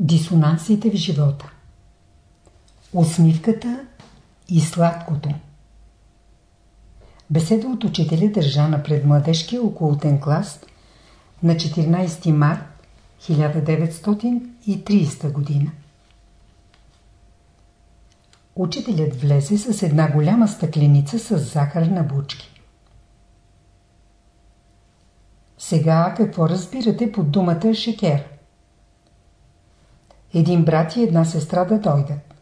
Дисонансите в живота Усмивката и сладкото Беседа от учителя държа на предмладежкия околотен клас на 14 март 1930 година. Учителят влезе с една голяма стъкленица с захар на бучки. Сега какво разбирате под думата шекер? Един брат и една сестра да дойдат.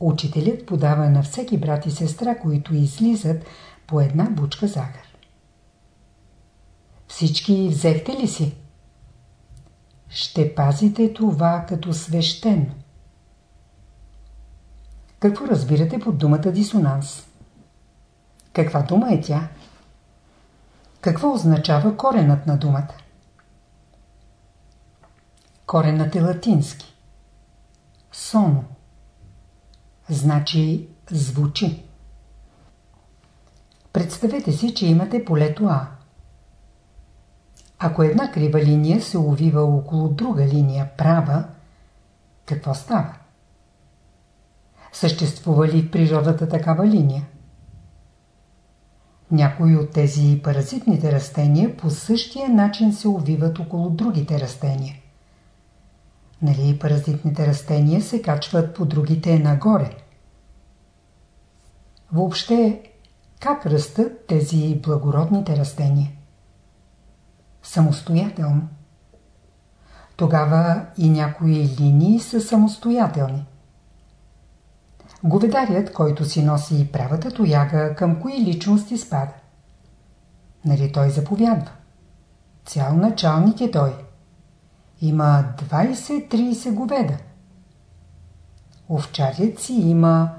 Учителят подава на всеки брат и сестра, които излизат, по една бучка захар. Всички взехте ли си? Ще пазите това като свещено. Какво разбирате под думата дисонанс? Каква дума е тя? Какво означава коренът на думата? Коренът е латински. Соно. Значи звучи. Представете си, че имате полето А. Ако една крива линия се увива около друга линия права, какво става? Съществува ли в природата такава линия? Някои от тези паразитните растения по същия начин се увиват около другите растения. Нали паразитните растения се качват по другите нагоре? Въобще, как растат тези благородните растения? Самостоятелно. Тогава и някои линии са самостоятелни. Говедарят, който си носи правата тояга, към кои личности спада? Нали той заповядва? Цял началник е той. Има 20-30 говеда. Овчарят си има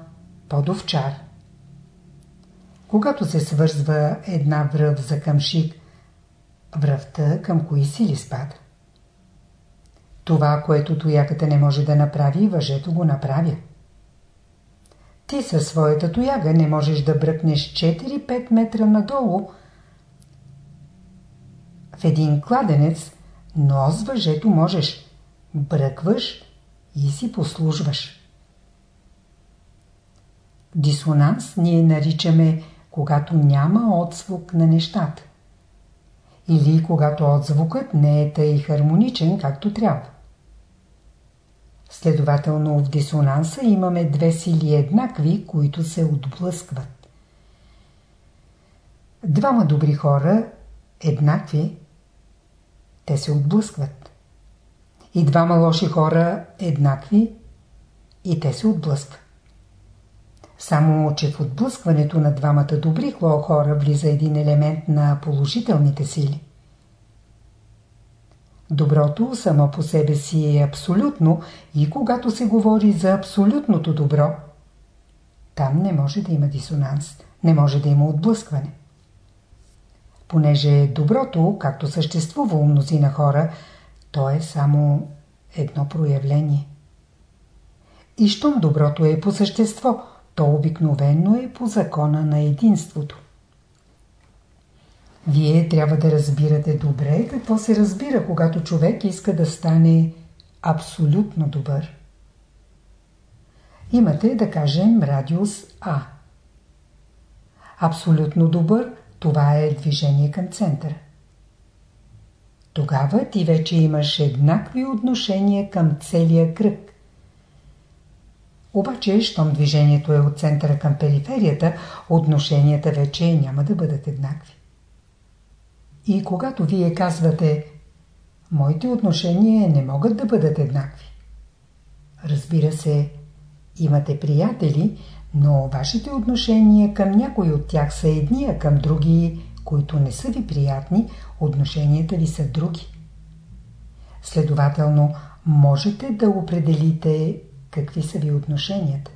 подовчар. Когато се свързва една връв за къмшик, връвта към кои сили спада? Това, което тоягата не може да направи, въжето го направя. Ти със своята тояга не можеш да бръкнеш 4-5 метра надолу в един кладенец, но с въжето можеш. Бръкваш и си послужваш. Дисонанс ние наричаме, когато няма отзвук на нещата. Или когато отзвукът не е тъй хармоничен, както трябва. Следователно в дисонанса имаме две сили еднакви, които се отблъскват. Двама добри хора, еднакви, те се отблъскват. И двама лоши хора, еднакви, и те се отблъскват. Само, че в отблъскването на двамата добри хора влиза един елемент на положителните сили. Доброто само по себе си е абсолютно и когато се говори за абсолютното добро, там не може да има дисонанс, не може да има отблъскване. Понеже доброто, както съществува у мнозина хора, то е само едно проявление. И щом доброто е по същество, то обикновено е по закона на единството. Вие трябва да разбирате добре какво се разбира, когато човек иска да стане абсолютно добър. Имате, да кажем, радиус А. Абсолютно добър, това е движение към центъра. Тогава ти вече имаш еднакви отношения към целия кръг. Обаче, щом движението е от центъра към периферията, отношенията вече няма да бъдат еднакви. И когато вие казвате Моите отношения не могат да бъдат еднакви. Разбира се, имате приятели, но вашите отношения към някои от тях са едни, а към други, които не са ви приятни, отношенията ви са други. Следователно, можете да определите какви са ви отношенията.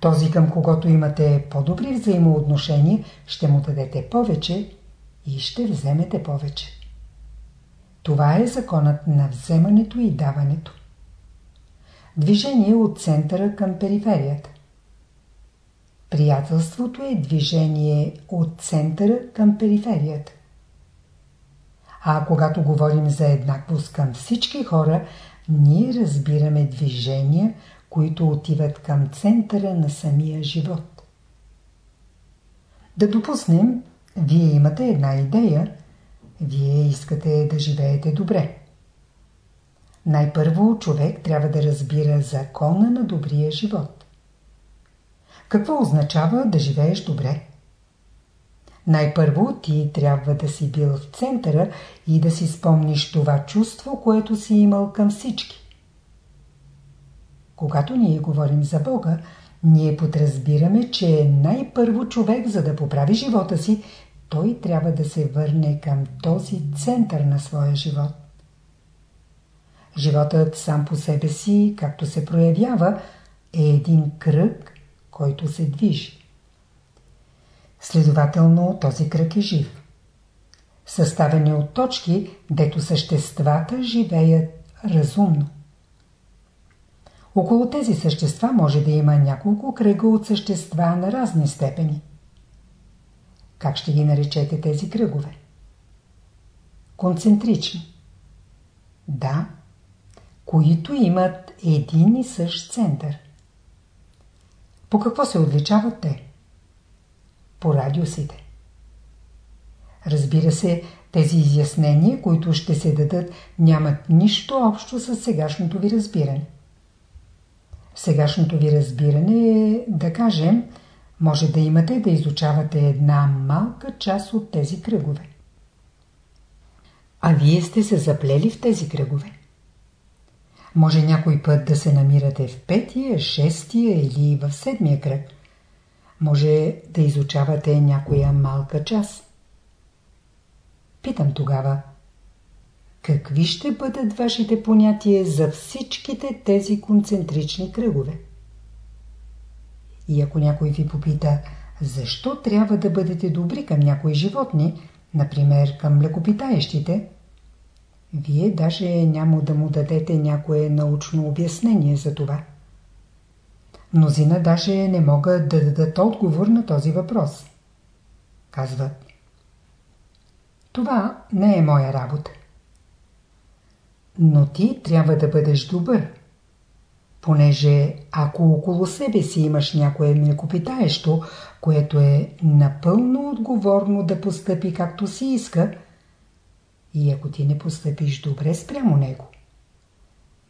Този, към когото имате по-добри взаимоотношения, ще му дадете повече, и ще вземете повече. Това е законът на вземането и даването. Движение от центъра към периферията. Приятелството е движение от центъра към периферията. А когато говорим за еднаквост към всички хора, ние разбираме движения, които отиват към центъра на самия живот. Да допуснем, вие имате една идея, вие искате да живеете добре. Най-първо човек трябва да разбира закона на добрия живот. Какво означава да живееш добре? Най-първо ти трябва да си бил в центъра и да си спомниш това чувство, което си имал към всички. Когато ние говорим за Бога, ние подразбираме, че най-първо човек, за да поправи живота си, той трябва да се върне към този център на своя живот. Животът сам по себе си, както се проявява, е един кръг, който се движи. Следователно, този кръг е жив. Съставен е от точки, дето съществата живеят разумно. Около тези същества може да има няколко кръга от същества на разни степени. Как ще ги наречете тези кръгове? Концентрични. Да, които имат един и същ център. По какво се отличават те? По радиусите. Разбира се, тези изяснения, които ще се дадат, нямат нищо общо с сегашното ви разбиране. Сегашното ви разбиране е, да кажем, може да имате да изучавате една малка част от тези кръгове. А вие сте се заплели в тези кръгове. Може някой път да се намирате в петия, шестия или в седмия кръг. Може да изучавате някоя малка част. Питам тогава, какви ще бъдат вашите понятия за всичките тези концентрични кръгове? И ако някой ви попита, защо трябва да бъдете добри към някои животни, например към млекопитаещите, вие даже няма да му дадете някое научно обяснение за това. Мнозина даже не могат да дадат отговор на този въпрос. Казват. Това не е моя работа. Но ти трябва да бъдеш добър. Понеже ако около себе си имаш някое млекопитаещо, което е напълно отговорно да постъпи както си иска, и ако ти не постъпиш добре спрямо него,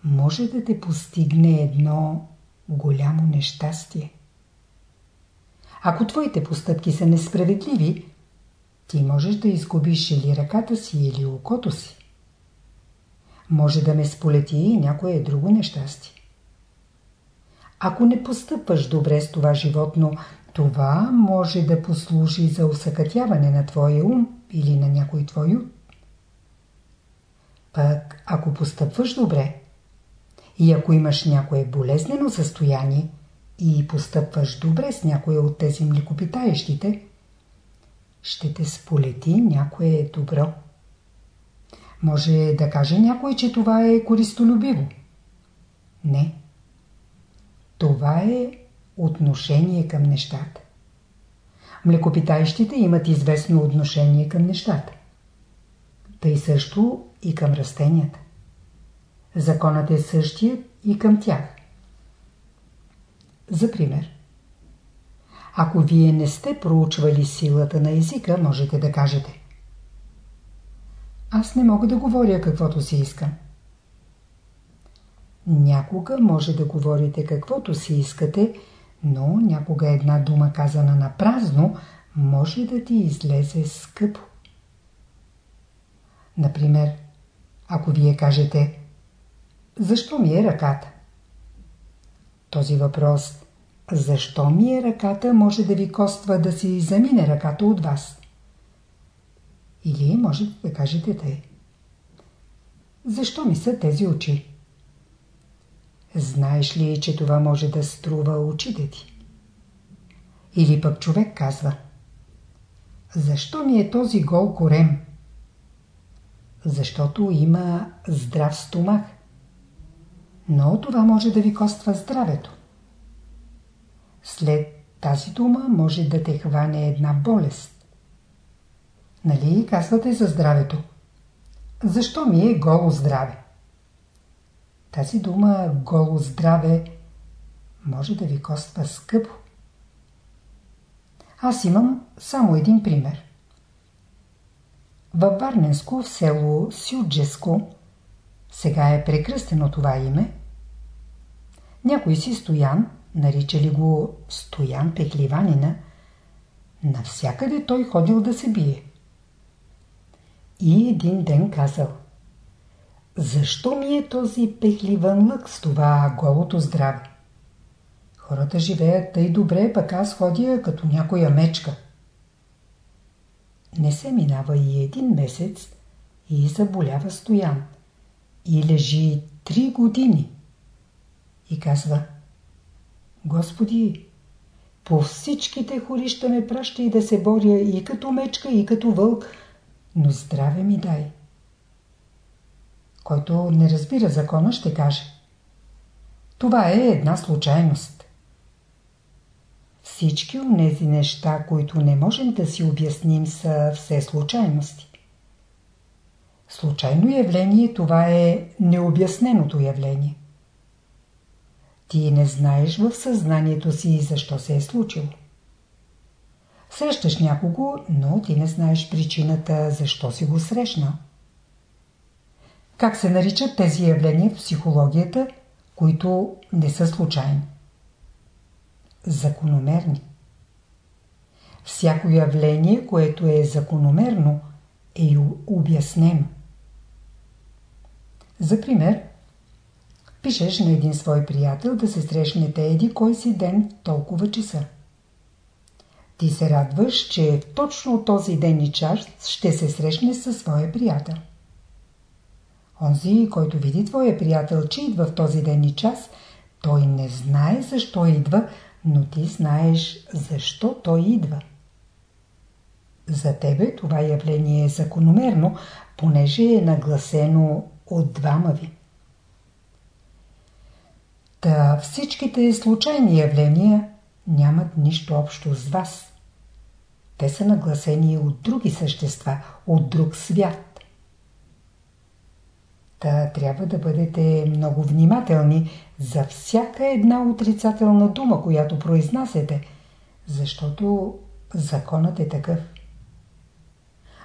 може да те постигне едно голямо нещастие. Ако твоите постъпки са несправедливи, ти можеш да изгубиш или ръката си, или окото си. Може да ме сполети и някое друго нещастие. Ако не постъпваш добре с това животно, това може да послужи за усъкътяване на твоя ум или на някой твой ум. Пък, ако постъпваш добре и ако имаш някое болезнено състояние и постъпваш добре с някое от тези млекопитаещите, ще те сполети някое добро. Може да каже някой, че това е користолюбиво. Не. Това е отношение към нещата. Млекопитаещите имат известно отношение към нещата. Тъй също и към растенията. Законът е същия и към тях. За пример. Ако вие не сте проучвали силата на езика, можете да кажете. Аз не мога да говоря каквото си искам. Някога може да говорите каквото си искате, но някога една дума казана на празно може да ти излезе скъпо. Например, ако вие кажете Защо ми е ръката? Този въпрос Защо ми е ръката може да ви коства да си замине ръката от вас? Или можете да кажете те. Защо ми са тези очи? Знаеш ли, че това може да струва очите ти? Или пък човек казва Защо ми е този гол корем? Защото има здрав стомах. Но това може да ви коства здравето. След тази дума може да те хване една болест. Нали казвате за здравето? Защо ми е голо здраве? Тази дума голо здраве може да ви коства скъпо. Аз имам само един пример. Във Варненско, в село Сюджеско, сега е прекръстено това име, някой си Стоян, наричали го Стоян Пекливанина, навсякъде той ходил да се бие. И един ден казал Защо ми е този пехливан лък с това голото здраве? Хората живеят тъй добре, пък аз ходя като някоя мечка. Не се минава и един месец и заболява Стоян. И лежи три години. И казва Господи, по всичките хорища ме праща и да се боря и като мечка, и като вълк, но здраве ми дай. Който не разбира закона, ще каже. Това е една случайност. Всички от тези неща, които не можем да си обясним, са все случайности. Случайно явление това е необясненото явление. Ти не знаеш в съзнанието си защо се е случило. Срещаш някого, но ти не знаеш причината защо си го срещнал. Как се наричат тези явления в психологията, които не са случайни? Закономерни. Всяко явление, което е закономерно, е обяснено. За пример, пишеш на един свой приятел да се срещнете еди кой си ден толкова часа. Ти се радваш, че точно този ден и час ще се срещне със своя приятел. Онзи, който види твоя приятел, че идва в този ден и час, той не знае защо идва, но ти знаеш защо той идва. За тебе това явление е закономерно, понеже е нагласено от двама ви. Та всичките случайни явления нямат нищо общо с вас. Те са нагласени от други същества, от друг свят. Та трябва да бъдете много внимателни за всяка една отрицателна дума, която произнасяте, защото законът е такъв.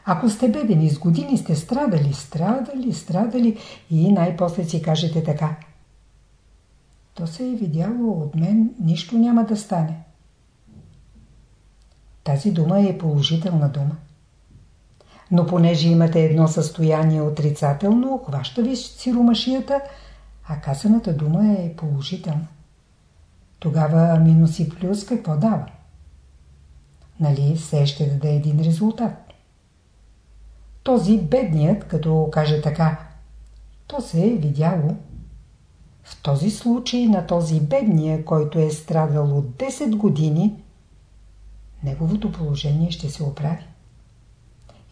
Ако сте бедени с години, сте страдали, страдали, страдали и най-после си кажете така. То се е видяло от мен, нищо няма да стане. Тази дума е положителна дума. Но понеже имате едно състояние отрицателно, хваща ви сиромашията, а казаната дума е положителна. Тогава минус и плюс какво дава? Нали все ще даде един резултат. Този бедният, като каже така, то се е видяло. В този случай на този бедния, който е страдал от 10 години, неговото положение ще се оправи.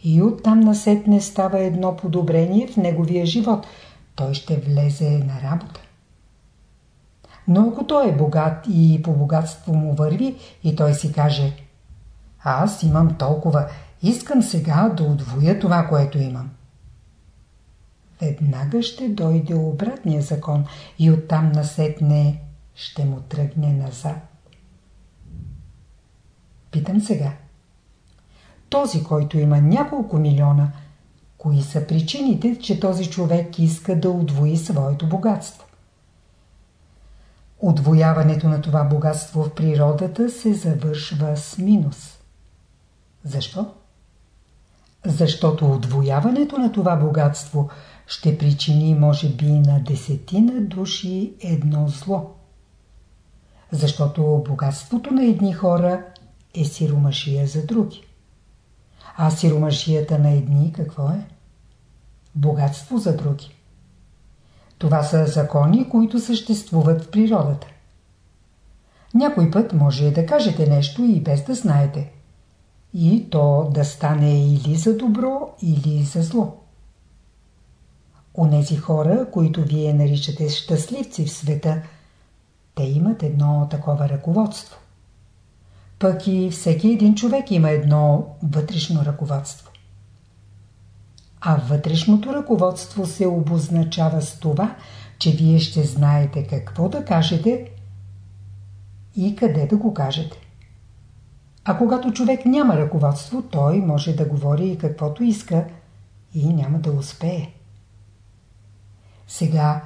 И оттам насетне става едно подобрение в неговия живот. Той ще влезе на работа. Но ако той е богат и по богатство му върви и той си каже Аз имам толкова, искам сега да отвоя това, което имам. Веднага ще дойде обратния закон и оттам насетне ще му тръгне назад. Питам сега. Този, който има няколко милиона, кои са причините, че този човек иска да удвои своето богатство? Отвояването на това богатство в природата се завършва с минус. Защо? Защото отвояването на това богатство ще причини, може би, на десетина души едно зло. Защото богатството на едни хора е сиромашия за други. А сиромашията на едни какво е? Богатство за други. Това са закони, които съществуват в природата. Някой път може да кажете нещо и без да знаете. И то да стане или за добро, или за зло. Онези хора, които вие наричате щастливци в света, те имат едно такова ръководство. Пък и всеки един човек има едно вътрешно ръководство. А вътрешното ръководство се обозначава с това, че вие ще знаете какво да кажете и къде да го кажете. А когато човек няма ръководство, той може да говори и каквото иска и няма да успее. Сега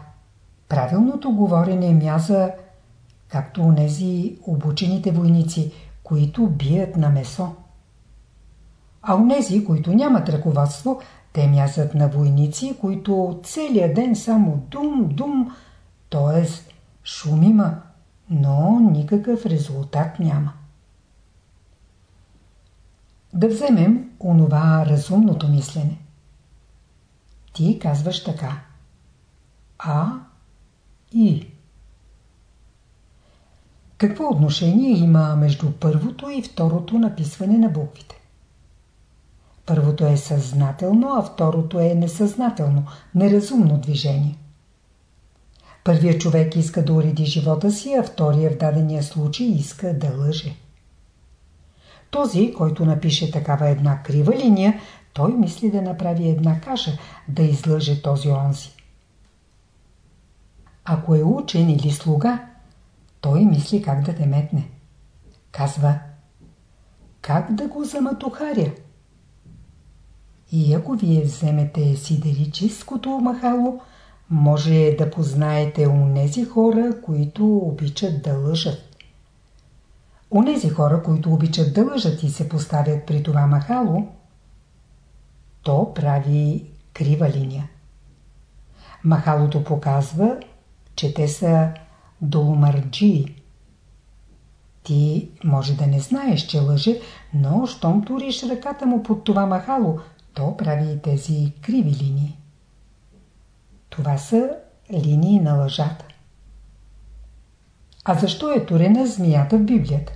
правилното говорене мяза, както у нези обучените войници, които бият на месо. А у нези, които нямат ръководство, те мязат на войници, които целият ден само дум-дум, т.е. шум има, но никакъв резултат няма. Да вземем онова разумното мислене. Ти казваш така. А и. Какво отношение има между първото и второто написване на буквите? Първото е съзнателно, а второто е несъзнателно, неразумно движение. Първият човек иска да уреди живота си, а втория в дадения случай иска да лъже. Този, който напише такава една крива линия, той мисли да направи една каша, да излъже този онзи. Ако е учен или слуга, той мисли как да те метне. Казва, как да го заматухаря? И ако вие вземете сидерическото махало, може да познаете нези хора, които обичат да лъжат. Онези хора, които обичат да лъжат и се поставят при това махало, то прави крива линия. Махалото показва, че те са долумарджии. Ти може да не знаеш, че лъже, но щом туриш ръката му под това махало, то прави тези криви линии. Това са линии на лъжата. А защо е турена змията в Библията?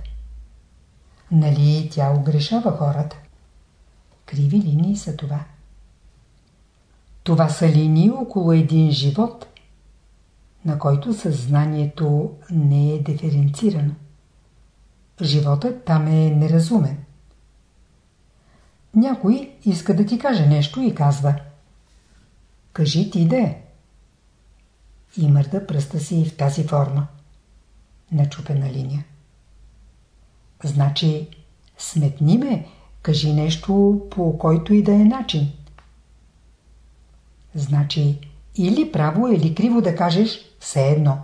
Нали тя огрешава хората? Криви линии са това. Това са линии около един живот, на който съзнанието не е диференцирано. Животът там е неразумен. Някой иска да ти каже нещо и казва Кажи ти де. И мърда пръста си в тази форма. Начупена линия. Значи, сметни ме, кажи нещо по който и да е начин. Значи, или право, или криво да кажеш, все едно.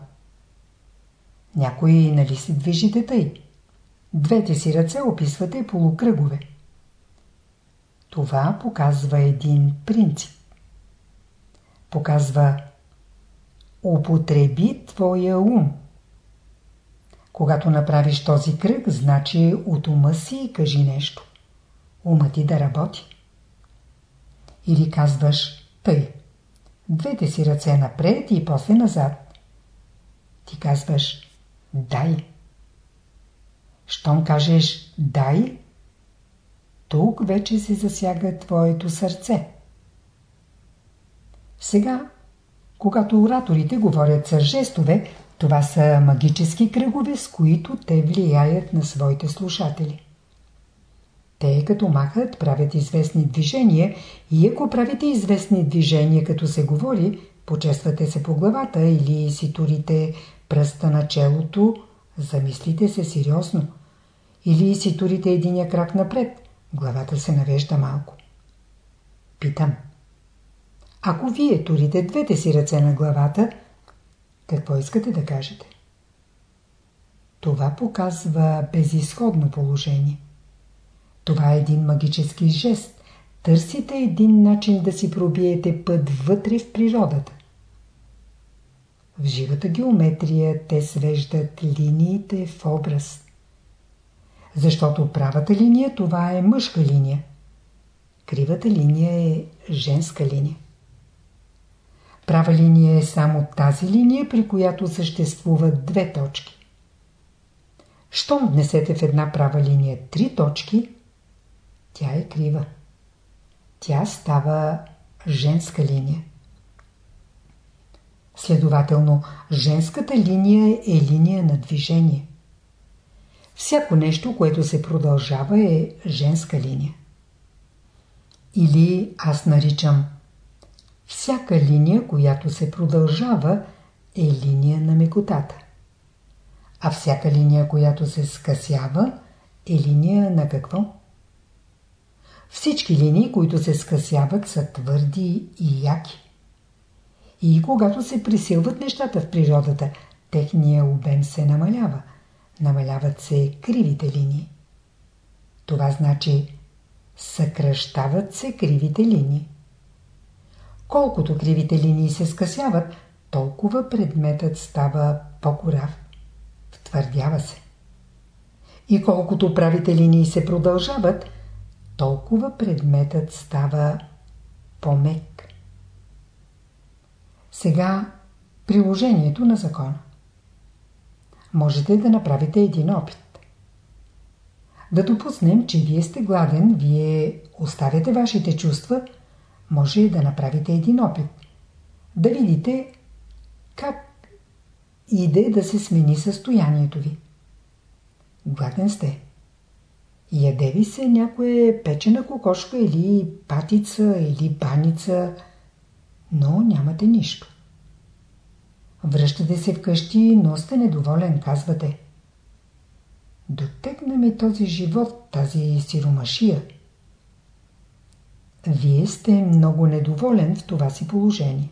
Някой нали се движите тъй? Двете си ръце описвате полукръгове. Това показва един принцип. Показва употреби твоя ум. Когато направиш този кръг, значи от ума си кажи нещо. Ума ти да работи. Или казваш тъй. Двете си ръце напред и после назад. Ти казваш дай. Щом кажеш дай, тук вече се засяга твоето сърце. Сега, когато ораторите говорят с жестове, това са магически кръгове, с които те влияят на своите слушатели. Те като махат, правят известни движения и ако правите известни движения, като се говори, почествате се по главата или си турите пръста на челото, замислите се сериозно. Или си турите единия крак напред, главата се навежда малко. Питам. Ако вие турите двете си ръце на главата, какво искате да кажете? Това показва безисходно положение. Това е един магически жест. Търсите един начин да си пробиете път вътре в природата. В живата геометрия те свеждат линиите в образ. Защото правата линия това е мъжка линия. Кривата линия е женска линия. Права линия е само тази линия, при която съществуват две точки. Щом внесете в една права линия три точки, тя е крива. Тя става женска линия. Следователно, женската линия е линия на движение. Всяко нещо, което се продължава е женска линия. Или аз наричам всяка линия, която се продължава, е линия на мекотата. А всяка линия, която се скъсява, е линия на какво? Всички линии, които се скъсяват, са твърди и яки. И когато се присилват нещата в природата, техния обем се намалява. Намаляват се кривите линии. Това значи съкръщават се кривите линии. Колкото кривите линии се скъсяват, толкова предметът става по-корав. Втвърдява се. И колкото правите линии се продължават, толкова предметът става по-мек. Сега приложението на закона. Можете да направите един опит. Да допуснем, че вие сте гладен, вие оставяте вашите чувства, може да направите един опит. Да видите как иде да се смени състоянието ви. Гладен сте. Яде ви се някоя печена кокошка или патица или баница, но нямате нищо. Връщате се вкъщи, но сте недоволен, казвате. Дотегна ми този живот, тази сиромашия. Вие сте много недоволен в това си положение.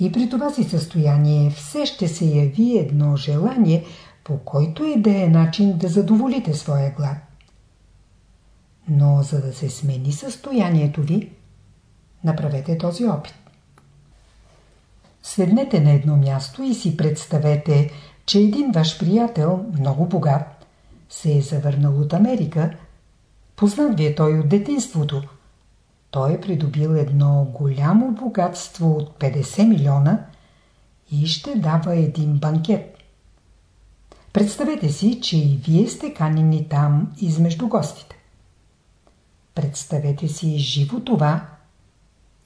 И при това си състояние все ще се яви едно желание, по който и да е начин да задоволите своя глад. Но за да се смени състоянието ви, направете този опит. Седнете на едно място и си представете, че един ваш приятел, много богат, се е завърнал от Америка. Познат ви е той от детинството. Той е придобил едно голямо богатство от 50 милиона и ще дава един банкет. Представете си, че и вие сте канени там измежду гостите. Представете си живо това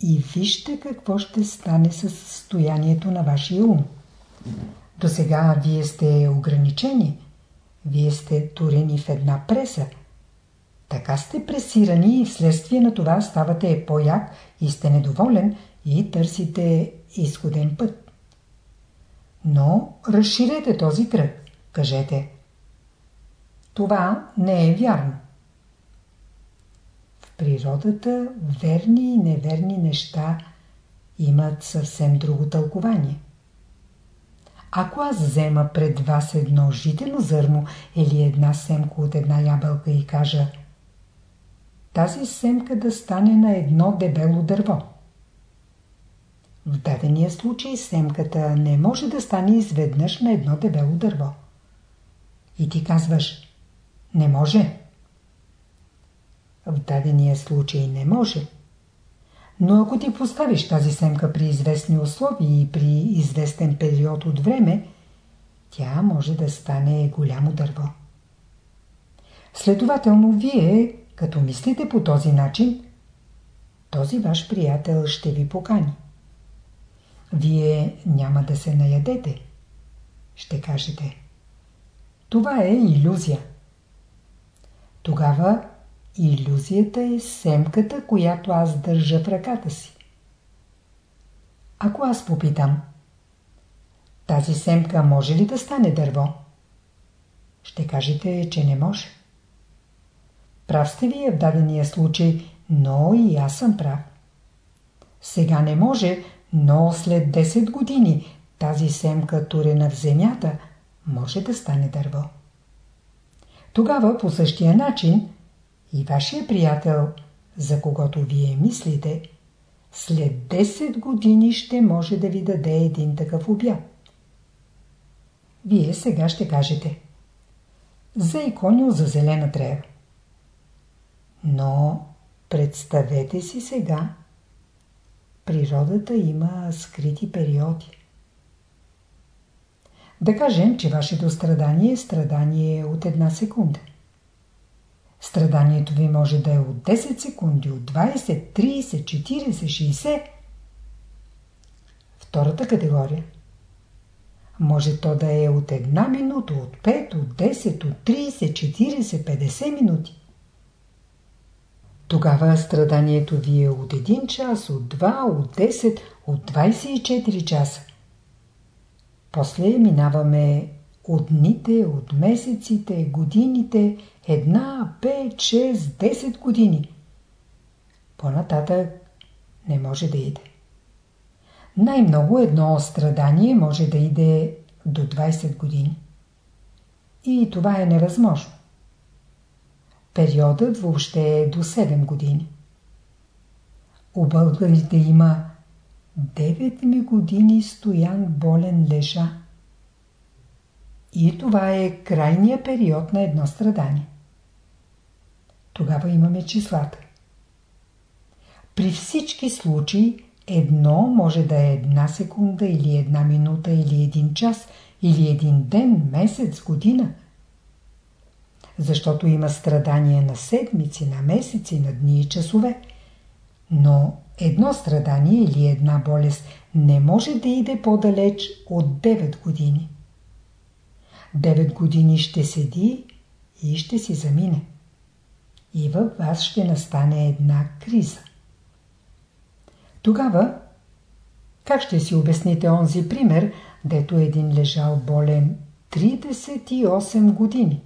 и вижте какво ще стане с състоянието на вашия ум. До сега вие сте ограничени, вие сте турени в една преса. Така сте пресирани и вследствие на това ставате по-як и сте недоволен и търсите изходен път. Но разширете този кръг. Кажете. Това не е вярно природата верни и неверни неща имат съвсем друго тълкование. Ако аз взема пред вас едно житено зърно или една семка от една ябълка и кажа тази семка да стане на едно дебело дърво. В дадения случай семката не може да стане изведнъж на едно дебело дърво. И ти казваш, не може. В дадения случай не може. Но ако ти поставиш тази семка при известни условия и при известен период от време, тя може да стане голямо дърво. Следователно, вие, като мислите по този начин, този ваш приятел ще ви покани. Вие няма да се наядете. Ще кажете. Това е иллюзия. Тогава Иллюзията е семката, която аз държа в ръката си. Ако аз попитам, тази семка може ли да стане дърво? Ще кажете, че не може. Прав сте вие в дадения случай, но и аз съм прав. Сега не може, но след 10 години тази семка турена в земята може да стане дърво. Тогава по същия начин и вашия приятел, за когото вие мислите, след 10 години ще може да ви даде един такъв обяд. Вие сега ще кажете за иконил за зелена трева. Но представете си сега, природата има скрити периоди. Да кажем, че вашето страдание е страдание от една секунда. Страданието ви може да е от 10 секунди, от 20, 30, 40, 60. Втората категория. Може то да е от една минута, от 5, от 10, от 30, 40, 50 минути. Тогава страданието ви е от 1 час, от 2, от 10, от 24 часа. После минаваме от дните, от месеците, годините, една, пет, шест, десет години. По-нататък не може да иде. Най-много едно страдание може да иде до 20 години. И това е невъзможно. Периодът въобще е до 7 години. У българите има 9 ми години стоян болен лежа. И това е крайния период на едно страдание. Тогава имаме числата. При всички случаи едно може да е една секунда или една минута или един час или един ден, месец, година. Защото има страдания на седмици, на месеци, на дни и часове. Но едно страдание или една болест не може да иде по-далеч от 9 години. 9 години ще седи и ще си замине. И във вас ще настане една криза. Тогава, как ще си обясните онзи пример, дето един лежал болен 38 години?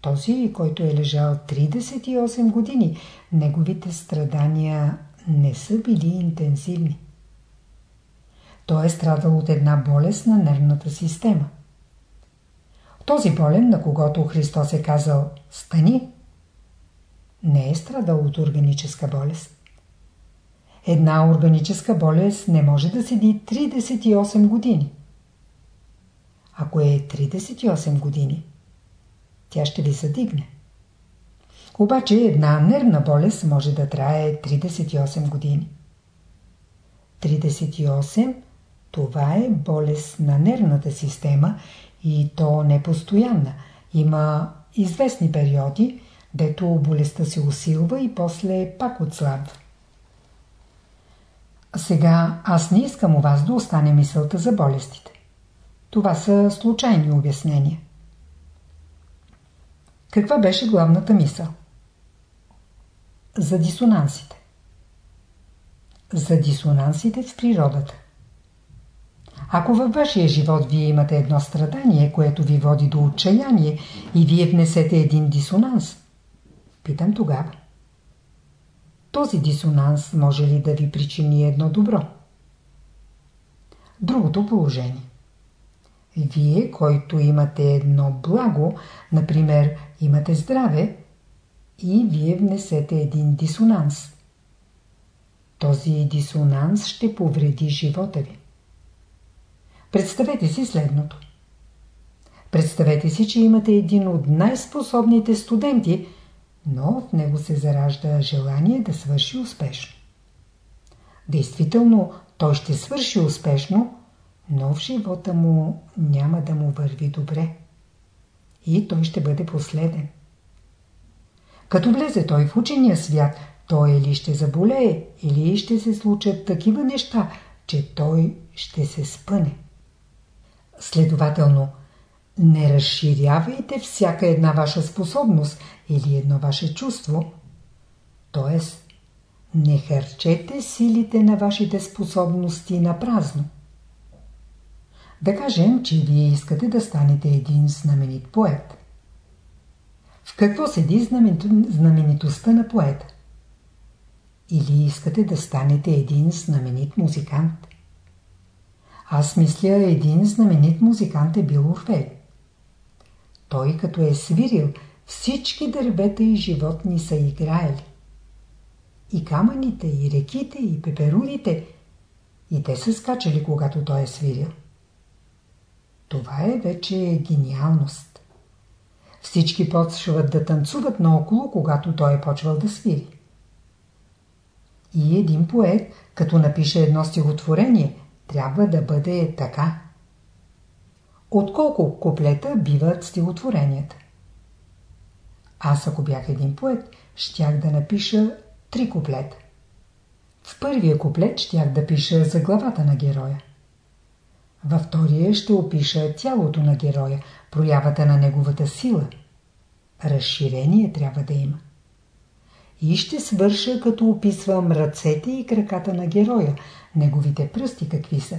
Този, който е лежал 38 години, неговите страдания не са били интензивни. Той е страдал от една болест на нервната система. Този болен, на когото Христос е казал «Стани», не е страдал от органическа болест. Една органическа болест не може да седи 38 години. Ако е 38 години, тя ще ви задигне. Обаче една нервна болест може да трае 38 години. 38 това е болест на нервната система и то не постоянна. Има известни периоди, дето болестта се усилва и после пак отслабва. Сега аз не искам у вас да остане мисълта за болестите. Това са случайни обяснения. Каква беше главната мисъл? За дисонансите. За дисонансите в природата. Ако във вашия живот вие имате едно страдание, което ви води до отчаяние и вие внесете един дисонанс, питам тогава. Този дисонанс може ли да ви причини едно добро? Другото положение. Вие, който имате едно благо, например, имате здраве, и вие внесете един дисонанс. Този дисонанс ще повреди живота ви. Представете си следното. Представете си, че имате един от най-способните студенти, но в него се заражда желание да свърши успешно. Действително, той ще свърши успешно, но в живота му няма да му върви добре. И той ще бъде последен. Като влезе той в учения свят, той или ще заболее, или ще се случат такива неща, че той ще се спъне. Следователно, не разширявайте всяка една ваша способност или едно ваше чувство, т.е. не харчете силите на вашите способности на празно. Да кажем, че вие искате да станете един знаменит поет. В какво седи знаменитостта на поета? Или искате да станете един знаменит музикант? Аз мисля, един знаменит музикант е бил Орфей. Той като е свирил, всички дървета и животни са играели. И камъните, и реките, и пеперудите, и те са скачали, когато той е свирил. Това е вече гениалност. Всички почват да танцуват наоколо, когато той е почвал да свири. И един поет, като напише едно стихотворение, трябва да бъде така. От колко куплета биват стихотворенията? Аз ако бях един поет, щях да напиша три куплета. В първия куплет щях да пиша за главата на героя. Във втория ще опиша тялото на героя, проявата на неговата сила. Разширение трябва да има. И ще свърша като описвам ръцете и краката на героя, неговите пръсти какви са.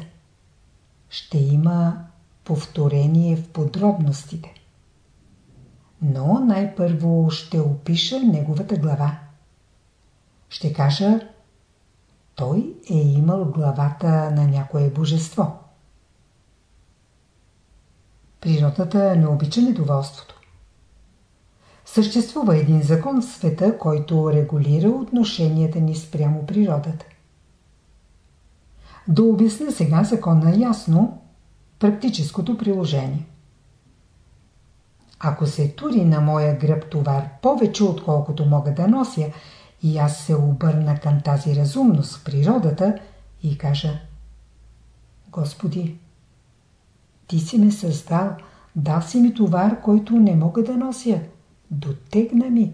Ще има повторение в подробностите. Но най-първо ще опиша неговата глава. Ще кажа, той е имал главата на някое божество. Природата не обича недоволството. Съществува един закон в света, който регулира отношенията ни спрямо природата. Да обясня сега закона ясно, практическото приложение. Ако се тури на моя гръб товар повече отколкото мога да нося и аз се обърна към тази разумност в природата и кажа Господи, Ти си ме създал, дал си ми товар, който не мога да нося. Дотегна ми.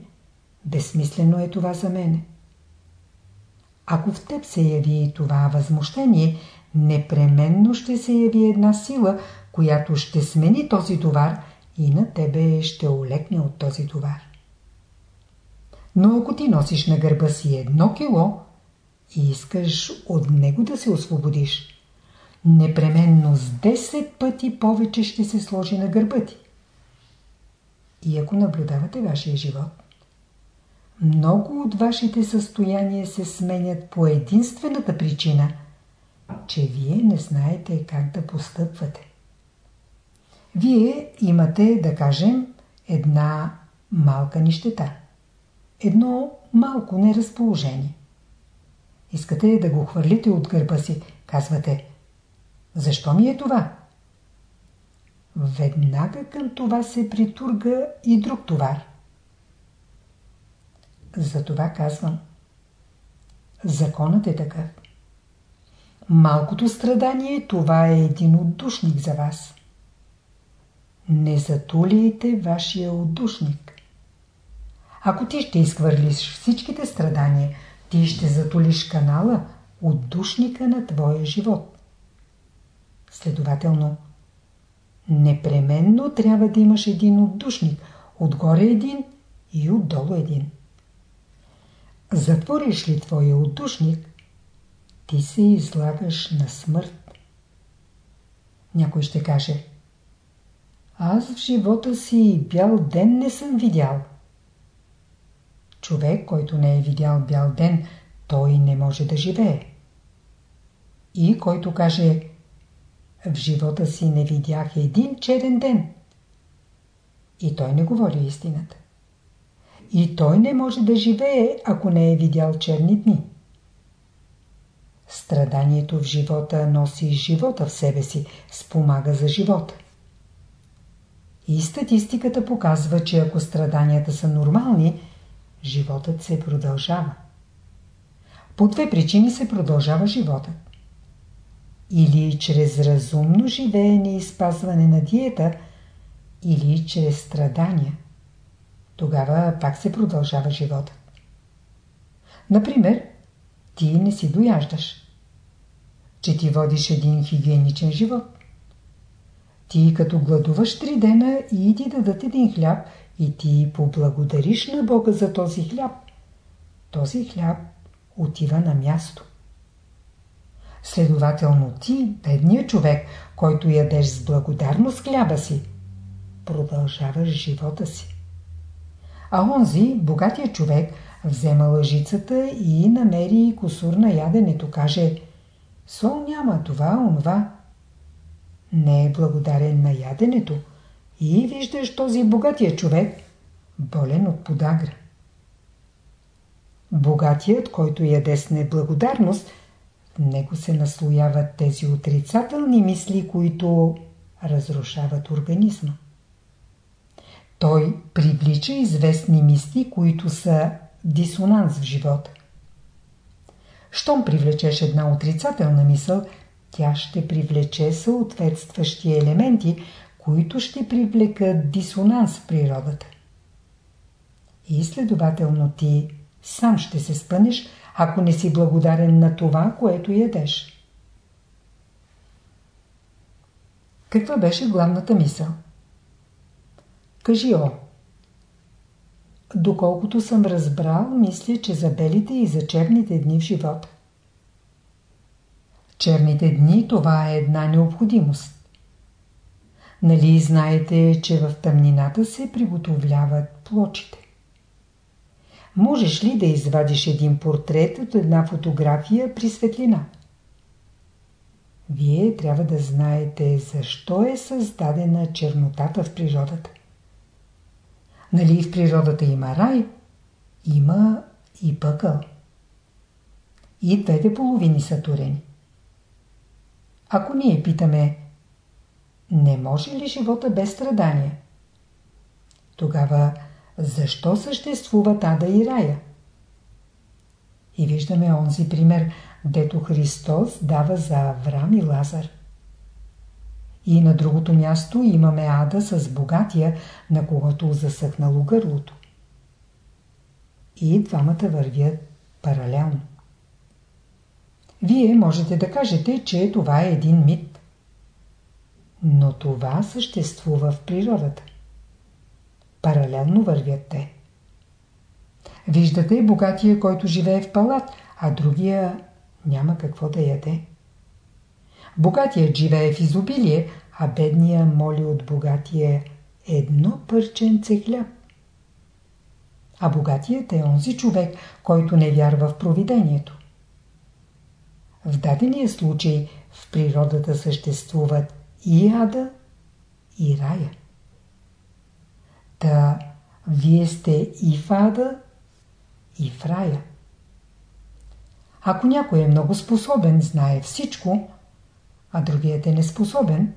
Безсмислено е това за мене. Ако в теб се яви това възмущение, непременно ще се яви една сила, която ще смени този товар и на тебе ще олекне от този товар. Но ако ти носиш на гърба си едно кило и искаш от него да се освободиш, непременно с 10 пъти повече ще се сложи на гърба ти. И ако наблюдавате вашия живот, много от вашите състояния се сменят по единствената причина, че вие не знаете как да постъпвате. Вие имате, да кажем, една малка нищета. Едно малко неразположение. Искате да го хвърлите от гърба си. Казвате, защо ми е това? Веднага към това се притурга и друг товар. Затова казвам. Законът е такъв. Малкото страдание, това е един отдушник за вас. Не затулите вашия отдушник. Ако ти ще изхвърлиш всичките страдания, ти ще затулиш канала, отдушника на твоя живот. Следователно, непременно трябва да имаш един отдушник, отгоре един и отдолу един. Затвориш ли твоя отдушник, ти се излагаш на смърт. Някой ще каже – аз в живота си бял ден не съм видял. Човек, който не е видял бял ден, той не може да живее. И който каже в живота си не видях един черен ден. И той не говори истината. И той не може да живее, ако не е видял черни дни. Страданието в живота носи живота в себе си, спомага за живота. И статистиката показва, че ако страданията са нормални, животът се продължава. По две причини се продължава животът. Или чрез разумно живеене и спазване на диета, или чрез страдания. Тогава пак се продължава животът. Например, ти не си дояждаш. Че ти водиш един хигиеничен живот. Ти като гладуваш три дена и да дадат един хляб и ти поблагодариш на Бога за този хляб. Този хляб отива на място. Следователно ти, бедният човек, който ядеш с благодарност хляба си, продължаваш живота си. А онзи, богатия човек, взема лъжицата и намери косур на яденето. Каже, сол няма това, онова не е благодарен на яденето и виждаш този богатия човек, болен от подагра. Богатият, който яде с неблагодарност, него се наслояват тези отрицателни мисли, които разрушават организма. Той привлича известни мисли, които са дисонанс в живота. Щом привлечеш една отрицателна мисъл, тя ще привлече съответстващи елементи, които ще привлекат дисонанс в природата. И следователно ти сам ще се спънеш, ако не си благодарен на това, което ядеш. Каква беше главната мисъл? Кажи О. доколкото съм разбрал, мисля, че за белите и за черните дни в живота. Черните дни това е една необходимост. Нали знаете, че в тъмнината се приготовляват плочите? Можеш ли да извадиш един портрет от една фотография при светлина? Вие трябва да знаете защо е създадена чернотата в природата. Нали в природата има рай, има и пъкъл. И двете половини са турени. Ако ние питаме, не може ли живота без страдания? Тогава защо съществуват ада и рая? И виждаме онзи пример, дето Христос дава за Аврам и Лазар. И на другото място имаме ада с богатия, на когото засъхнало гърлото. И двамата вървят паралелно. Вие можете да кажете, че това е един мит. Но това съществува в природата. Паралелно вървят те. Виждате богатия, който живее в палат, а другия няма какво да яде. Богатият живее в изобилие, а бедния моли от богатия едно пърченце хляб. А богатият е онзи човек, който не вярва в провидението. В дадения случай в природата съществуват и ада, и рая. Та вие сте и в ада, и в рая. Ако някой е много способен, знае всичко, а другият е неспособен,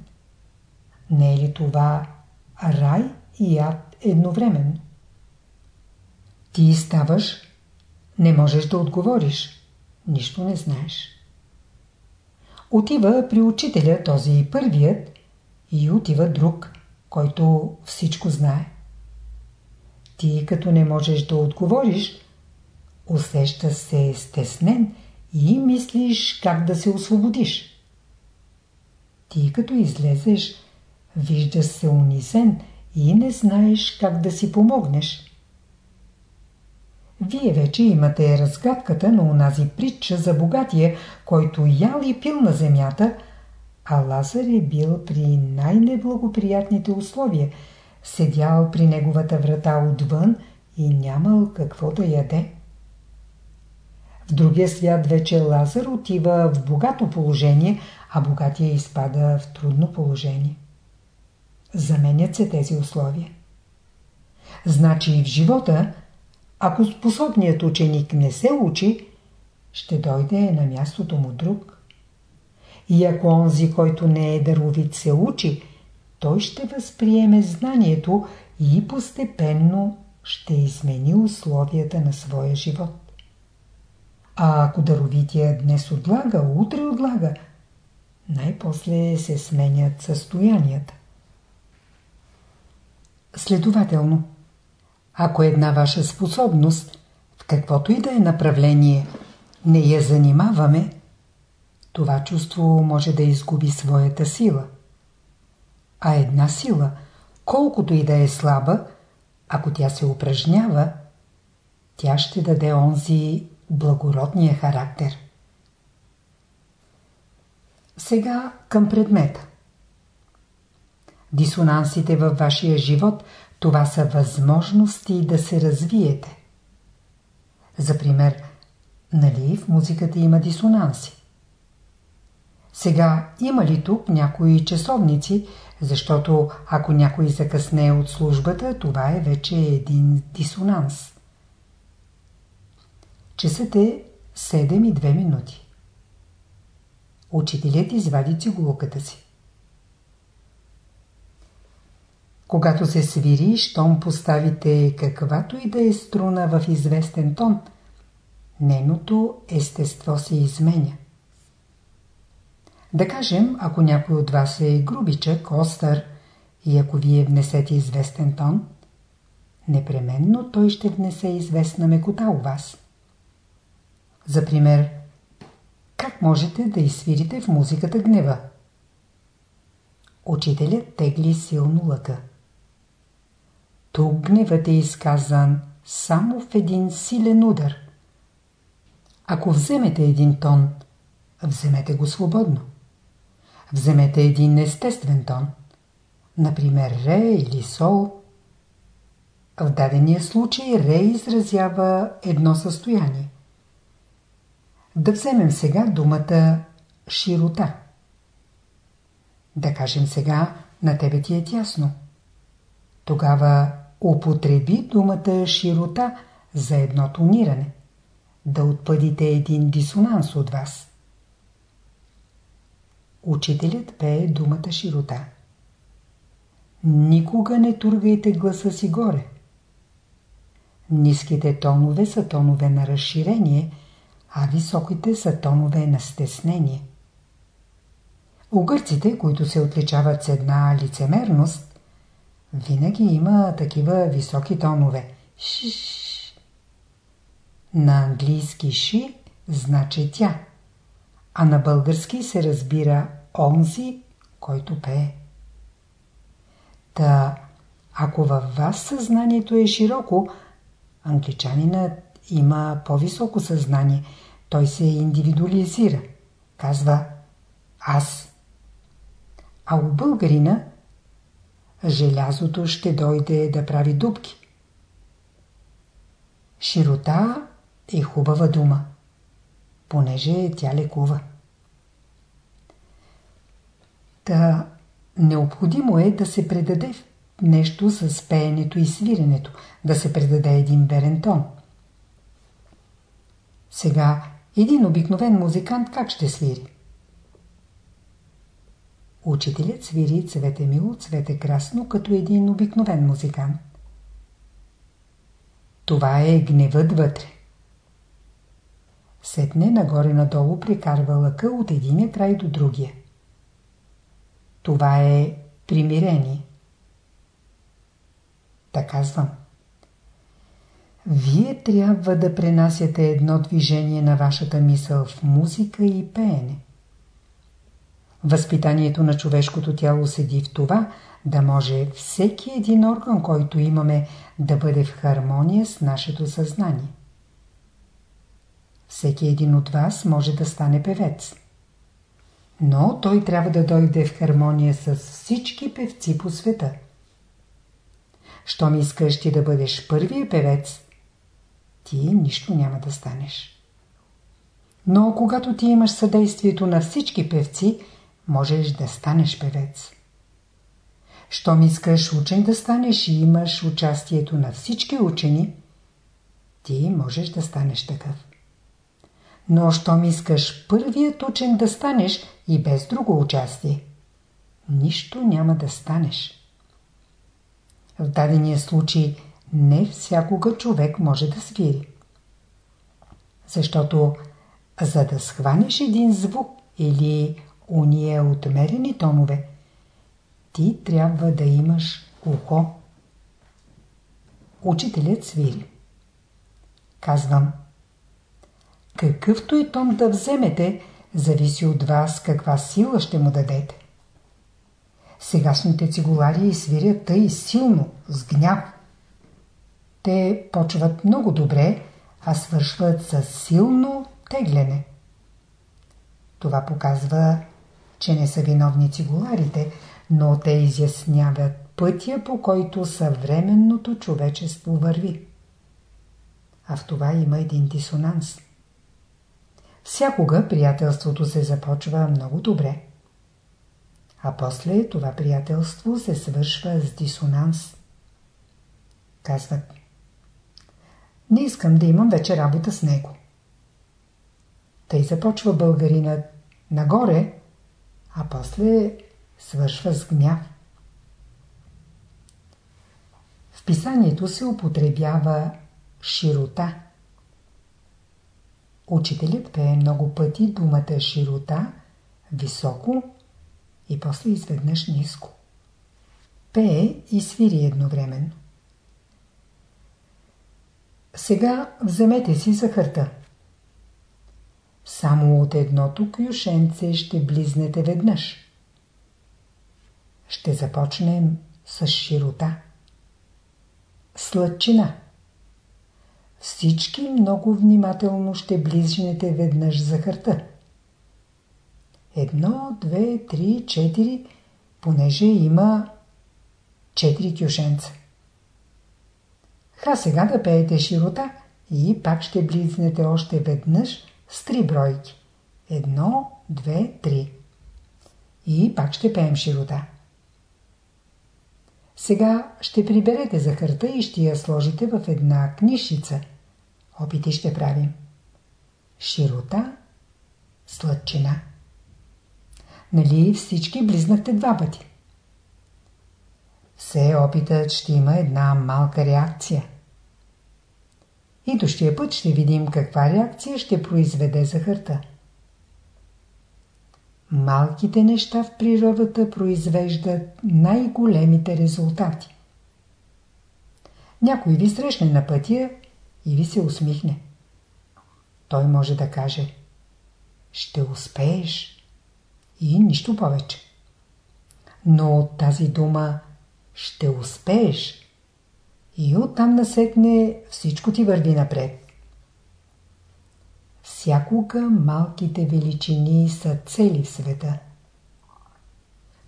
не е ли това рай и ад едновременно? Ти ставаш, не можеш да отговориш, нищо не знаеш. Отива при учителя този първият и отива друг, който всичко знае. Ти като не можеш да отговориш, усеща се стеснен и мислиш как да се освободиш. Ти като излезеш, виждаш се унизен и не знаеш как да си помогнеш. Вие вече имате разгадката на онази притча за богатия, който ял и пил на земята, а Лазар е бил при най-неблагоприятните условия, седял при неговата врата отвън и нямал какво да яде. В другия свят вече Лазар отива в богато положение, а богатия изпада в трудно положение. Заменят се тези условия. Значи и в живота, ако способният ученик не се учи, ще дойде на мястото му друг. И ако онзи, който не е даровит, се учи, той ще възприеме знанието и постепенно ще измени условията на своя живот. А ако даровития днес отлага, утре отлага, най-после се сменят състоянията. Следователно, ако една ваша способност, в каквото и да е направление, не я занимаваме, това чувство може да изгуби своята сила. А една сила, колкото и да е слаба, ако тя се упражнява, тя ще даде онзи благородния характер. Сега към предмета. Дисонансите във вашия живот – това са възможности да се развиете. За пример, нали в музиката има дисонанси? Сега има ли тук някои часовници, защото ако някой закъсне от службата, това е вече един дисонанс. Часът е 7 и 2 минути. Учителят извади цигулката си. Когато се свири, щом поставите каквато и да е струна в известен тон, нейното естество се изменя. Да кажем, ако някой от вас е грубичък, остър и ако вие внесете известен тон, непременно той ще внесе известна мекота у вас. За пример, как можете да изсвирите в музиката гнева? Учителят тегли силно лъка. Тук гневът е изказан само в един силен удар. Ако вземете един тон, вземете го свободно. Вземете един естествен тон, например ре или сол. В дадения случай ре изразява едно състояние. Да вземем сега думата широта. Да кажем сега, на тебе ти е тясно. Тогава употреби думата широта за едно тониране. Да отпъдите един дисонанс от вас. Учителят пее думата широта. Никога не тургайте гласа си горе. Ниските тонове са тонове на разширение, а високите са тонове на стеснение. Угърците, които се отличават с една лицемерност, винаги има такива високи тонове. Шиш. На английски ши значи тя, а на български се разбира онзи, който пее. Та, ако във вас съзнанието е широко, англичанинът има по-високо съзнание. Той се индивидуализира. Казва аз. А у българина желязото ще дойде да прави дубки. Широта е хубава дума, понеже тя лекува. Та необходимо е да се предаде нещо с пеенето и свиренето, да се предаде един верен тон. Сега един обикновен музикант как ще свири? Учителят свири цвете мило, цвете красно, като един обикновен музикант. Това е гневът вътре. Сетне нагоре-надолу прекарва лъка от единия край до другия. Това е примирение. Така казвам. Вие трябва да пренасяте едно движение на вашата мисъл в музика и пеене. Възпитанието на човешкото тяло седи в това, да може всеки един орган, който имаме, да бъде в хармония с нашето съзнание. Всеки един от вас може да стане певец. Но той трябва да дойде в хармония с всички певци по света. Щом искаш ти да бъдеш първия певец, ти нищо няма да станеш. Но когато ти имаш съдействието на всички певци, можеш да станеш певец. Щом искаш учен да станеш и имаш участието на всички учени, ти можеш да станеш такъв. Но щом искаш първият учен да станеш и без друго участие, нищо няма да станеш. В дадения случай не всякога човек може да свири. Защото за да схванеш един звук или уния отмерени тонове, ти трябва да имаш ухо. Учителят свири. Казвам. Какъвто и тон да вземете, зависи от вас каква сила ще му дадете. Сегашните цигулари свирят тъй силно, с гняв. Те почват много добре, а свършват с силно тегляне. Това показва, че не са виновни цигуларите, но те изясняват пътя, по който съвременното човечество върви. А в това има един дисонанс. Всякога приятелството се започва много добре. А после това приятелство се свършва с дисонанс. Казват. Не искам да имам вече работа с него. Тъй започва българинът нагоре, а после свършва с гняв. В писанието се употребява широта. Учителят пее много пъти думата широта, високо и после изведнъж ниско. Пее и свири едновременно. Сега вземете си захарта. Само от едното кюшенце ще близнете веднъж. Ще започнем с широта. Сладчина. Всички много внимателно ще ближнете веднъж захарта. Едно, две, три, четири, понеже има четири кюшенца. Ха сега да пеете широта и пак ще близнете още веднъж с три бройки. Едно, две, три. И пак ще пеем широта. Сега ще приберете захарта и ще я сложите в една книжица. Опити ще правим. Широта, сладчина. Нали всички близнахте два пъти? Все опитът ще има една малка реакция. И дощия път ще видим каква реакция ще произведе захарта. Малките неща в природата произвеждат най-големите резултати. Някой ви срещне на пътя и ви се усмихне. Той може да каже Ще успееш и нищо повече. Но от тази дума ще успееш и оттам насетне всичко ти върви напред. Всякога малките величини са цели в света.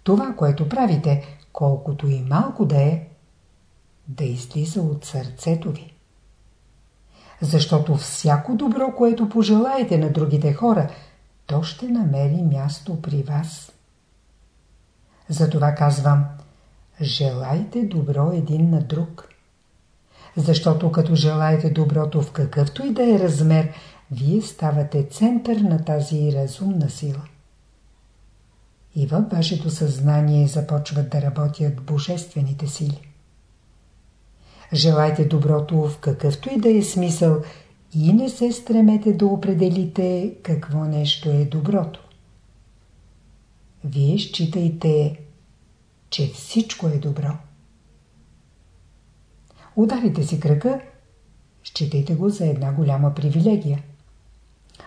Това, което правите, колкото и малко да е, да излиза от сърцето ви. Защото всяко добро, което пожелаете на другите хора, то ще намери място при вас. Затова казвам, желайте добро един на друг. Защото като желаете доброто в какъвто и да е размер, вие ставате център на тази разумна сила. И във вашето съзнание започват да работят божествените сили. Желайте доброто в какъвто и да е смисъл и не се стремете да определите какво нещо е доброто. Вие считайте, че всичко е добро. Ударите си кръка, считайте го за една голяма привилегия.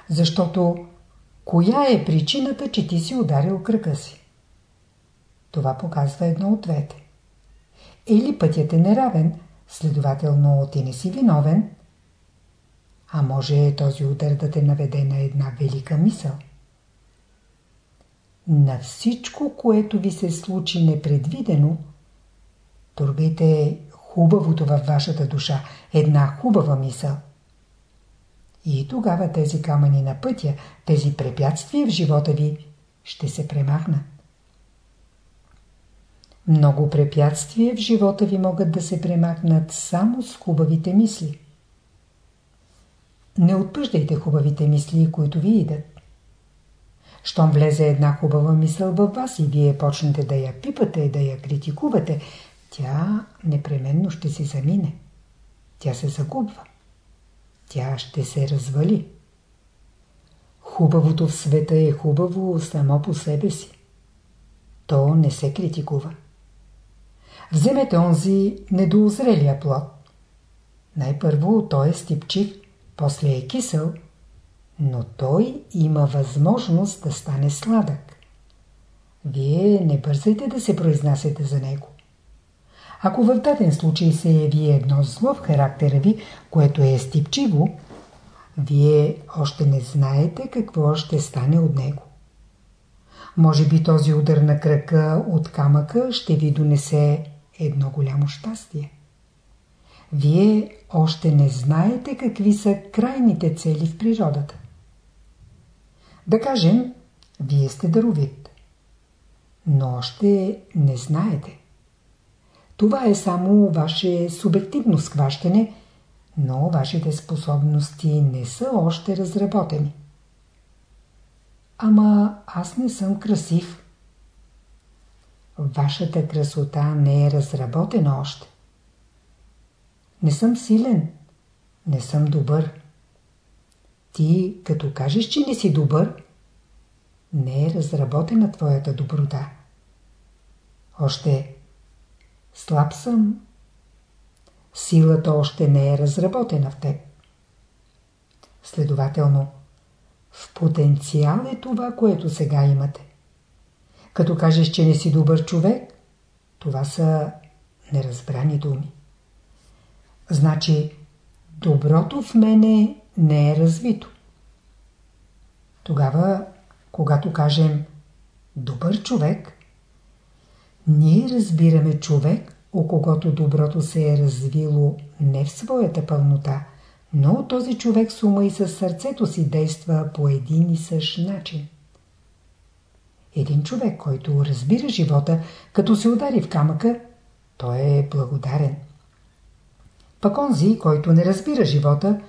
Защото коя е причината, че ти си ударил кръка си? Това показва едно от двете. Или пътят е неравен, следователно ти не си виновен, а може този удар да те наведе на една велика мисъл. На всичко, което ви се случи непредвидено, турбите хубавото във вашата душа, една хубава мисъл. И тогава тези камъни на пътя, тези препятствия в живота ви ще се премахнат. Много препятствия в живота ви могат да се премахнат само с хубавите мисли. Не отпъждайте хубавите мисли, които ви идат. Щом влезе една хубава мисъл във вас и вие почнете да я пипате, да я критикувате, тя непременно ще си замине. Тя се загубва. Тя ще се развали. Хубавото в света е хубаво само по себе си. То не се критикува. Вземете онзи недоозрелия плод. Най-първо той е стипчив, после е кисел, но той има възможност да стане сладък. Вие не бързайте да се произнасяте за него. Ако в даден случай се яви едно зло в характера ви, което е стипчиво, вие още не знаете какво ще стане от него. Може би този удар на кръка от камъка ще ви донесе едно голямо щастие. Вие още не знаете какви са крайните цели в природата. Да кажем, вие сте даровит. Но още не знаете. Това е само ваше субективно схващане, но вашите способности не са още разработени. Ама аз не съм красив. Вашата красота не е разработена още. Не съм силен. Не съм добър. Ти, като кажеш, че не си добър, не е разработена твоята доброта. Още слаб съм. Силата още не е разработена в теб. Следователно, в потенциал е това, което сега имате. Като кажеш, че не си добър човек, това са неразбрани думи. Значи, доброто в мене не е развито. Тогава, когато кажем добър човек, ние разбираме човек, у когото доброто се е развило не в своята пълнота, но този човек с ума и със сърцето си действа по един и същ начин. Един човек, който разбира живота, като се удари в камъка, той е благодарен. Пък онзи, който не разбира живота,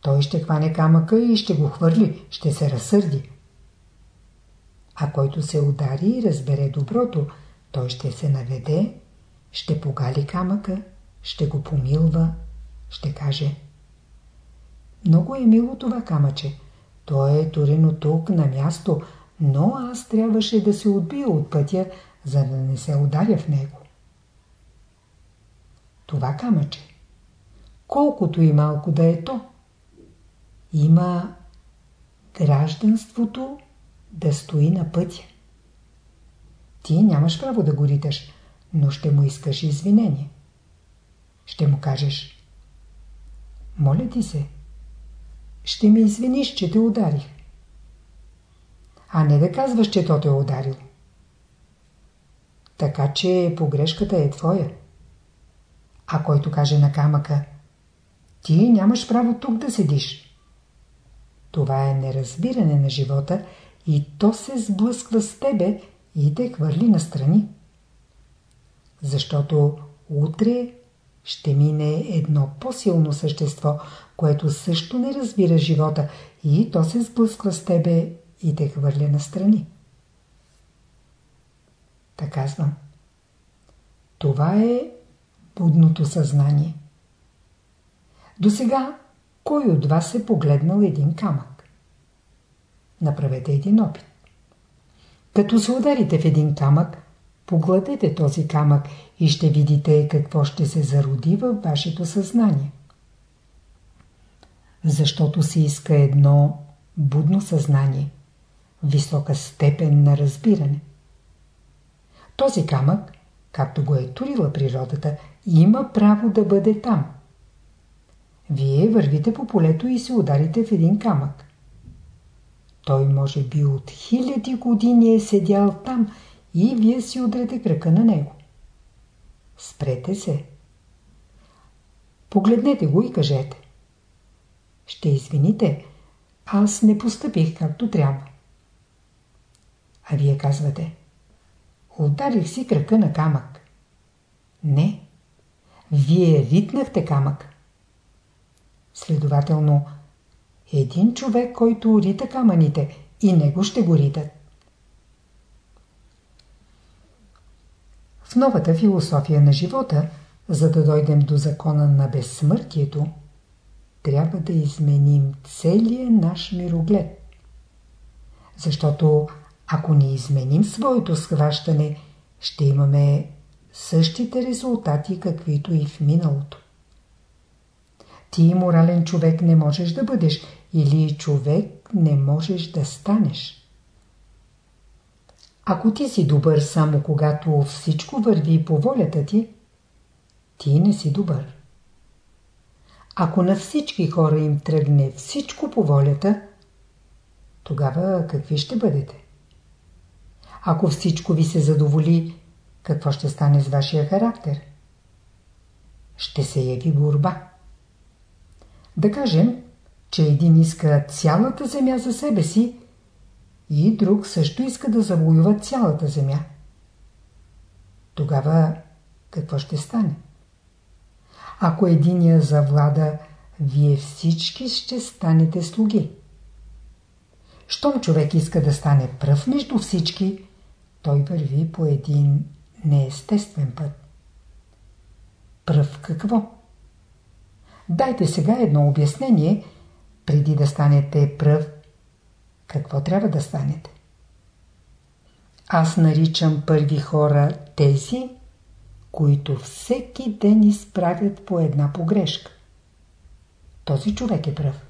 той ще хване камъка и ще го хвърли, ще се разсърди. А който се удари и разбере доброто, той ще се наведе, ще погали камъка, ще го помилва, ще каже Много е мило това камъче. То е турено тук на място, но аз трябваше да се отбия от пътя, за да не се ударя в него. Това камъче, колкото и малко да е то, има гражданството да стои на пътя. Ти нямаш право да го риташ, но ще му искаш извинение. Ще му кажеш Моля ти се, ще ми извиниш, че те ударих. А не да казваш, че то те е ударил. Така че погрешката е твоя. А който каже на камъка Ти нямаш право тук да седиш. Това е неразбиране на живота и то се сблъсква с тебе и те хвърли настрани. Защото утре ще мине едно по-силно същество, което също не разбира живота и то се сблъсква с тебе и те хвърля настрани. Така казвам. Това е будното съзнание. До сега кой от вас е погледнал един камък? Направете един опит. Като се ударите в един камък, погладете този камък и ще видите какво ще се зароди във вашето съзнание. Защото се иска едно будно съзнание, висока степен на разбиране. Този камък, както го е турила природата, има право да бъде там. Вие вървите по полето и се ударите в един камък. Той може би от хиляди години е седял там и вие си удрете крака на него. Спрете се. Погледнете го и кажете. Ще извините, аз не постъпих както трябва. А вие казвате. Ударих си крака на камък. Не. Вие ритнахте камък. Следователно, един човек, който рита камъните, и него ще го ритат. В новата философия на живота, за да дойдем до закона на безсмъртието, трябва да изменим целия наш мироглед. Защото ако не изменим своето схващане, ще имаме същите резултати, каквито и в миналото. Ти морален човек не можеш да бъдеш или човек не можеш да станеш. Ако ти си добър само когато всичко върви по волята ти, ти не си добър. Ако на всички хора им тръгне всичко по волята, тогава какви ще бъдете? Ако всичко ви се задоволи, какво ще стане с вашия характер? Ще се яви борба. Да кажем, че един иска цялата земя за себе си и друг също иска да завоюва цялата земя. Тогава какво ще стане? Ако единия завлада, вие всички ще станете слуги. Щом човек иска да стане пръв между всички, той върви по един неестествен път. Пръв какво? Дайте сега едно обяснение, преди да станете пръв. Какво трябва да станете? Аз наричам първи хора тези, които всеки ден изправят по една погрешка. Този човек е пръв.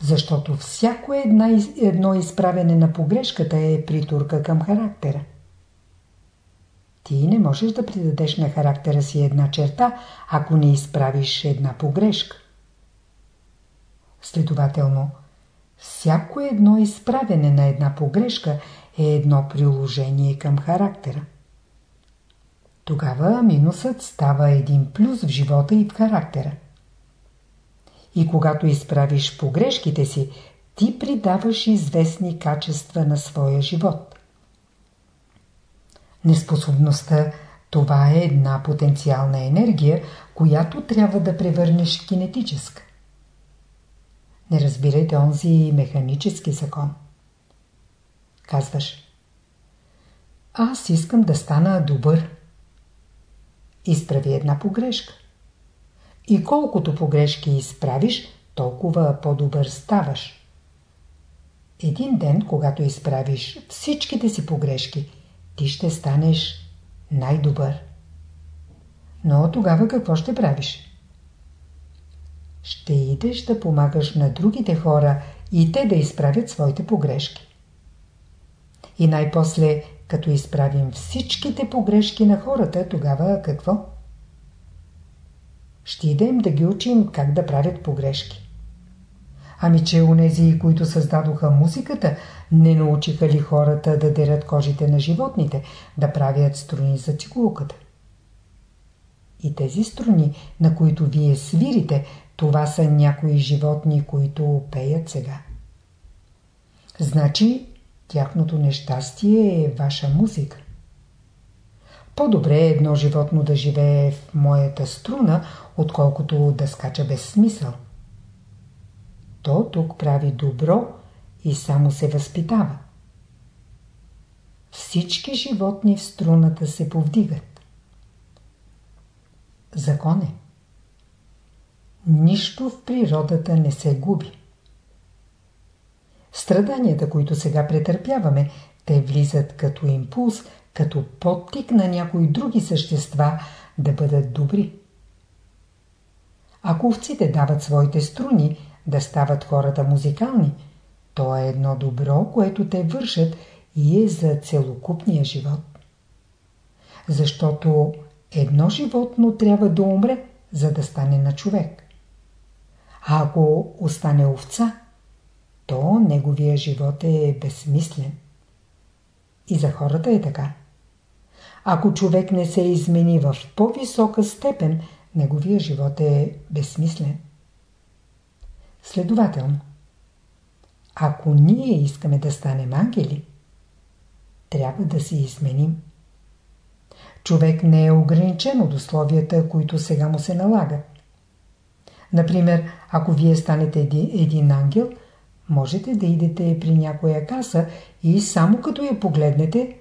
Защото всяко една, едно изправене на погрешката е притурка към характера. Ти не можеш да придадеш на характера си една черта, ако не изправиш една погрешка. Следователно, всяко едно изправене на една погрешка е едно приложение към характера. Тогава минусът става един плюс в живота и в характера. И когато изправиш погрешките си, ти придаваш известни качества на своя живот. Неспособността това е една потенциална енергия, която трябва да превърнеш кинетическа. Не разбирайте онзи механически закон. Казваш Аз искам да стана добър. Изправи една погрешка. И колкото погрешки изправиш, толкова по-добър ставаш. Един ден, когато изправиш всичките си погрешки, ти ще станеш най-добър. Но тогава какво ще правиш? Ще идеш да помагаш на другите хора и те да изправят своите погрешки. И най-после, като изправим всичките погрешки на хората, тогава какво? Ще идем да ги учим как да правят погрешки. Ами че унези, които създадоха музиката, не научиха ли хората да дерат кожите на животните, да правят струни за цигулката? И тези струни, на които вие свирите, това са някои животни, които пеят сега. Значи, тяхното нещастие е ваша музика. По-добре е едно животно да живее в моята струна, отколкото да скача без смисъл то тук прави добро и само се възпитава. Всички животни в струната се повдигат. Закон е. Нищо в природата не се губи. Страданията, които сега претърпяваме, те влизат като импулс, като подтик на някои други същества да бъдат добри. Ако овците дават своите струни, да стават хората музикални, то е едно добро, което те вършат и е за целокупния живот. Защото едно животно трябва да умре, за да стане на човек. А ако остане овца, то неговия живот е безсмислен. И за хората е така. Ако човек не се измени в по-висока степен, неговия живот е безсмислен. Следователно, ако ние искаме да станем ангели, трябва да се изменим. Човек не е ограничен от условията, които сега му се налагат. Например, ако вие станете един, един ангел, можете да идете при някоя каса и само като я погледнете,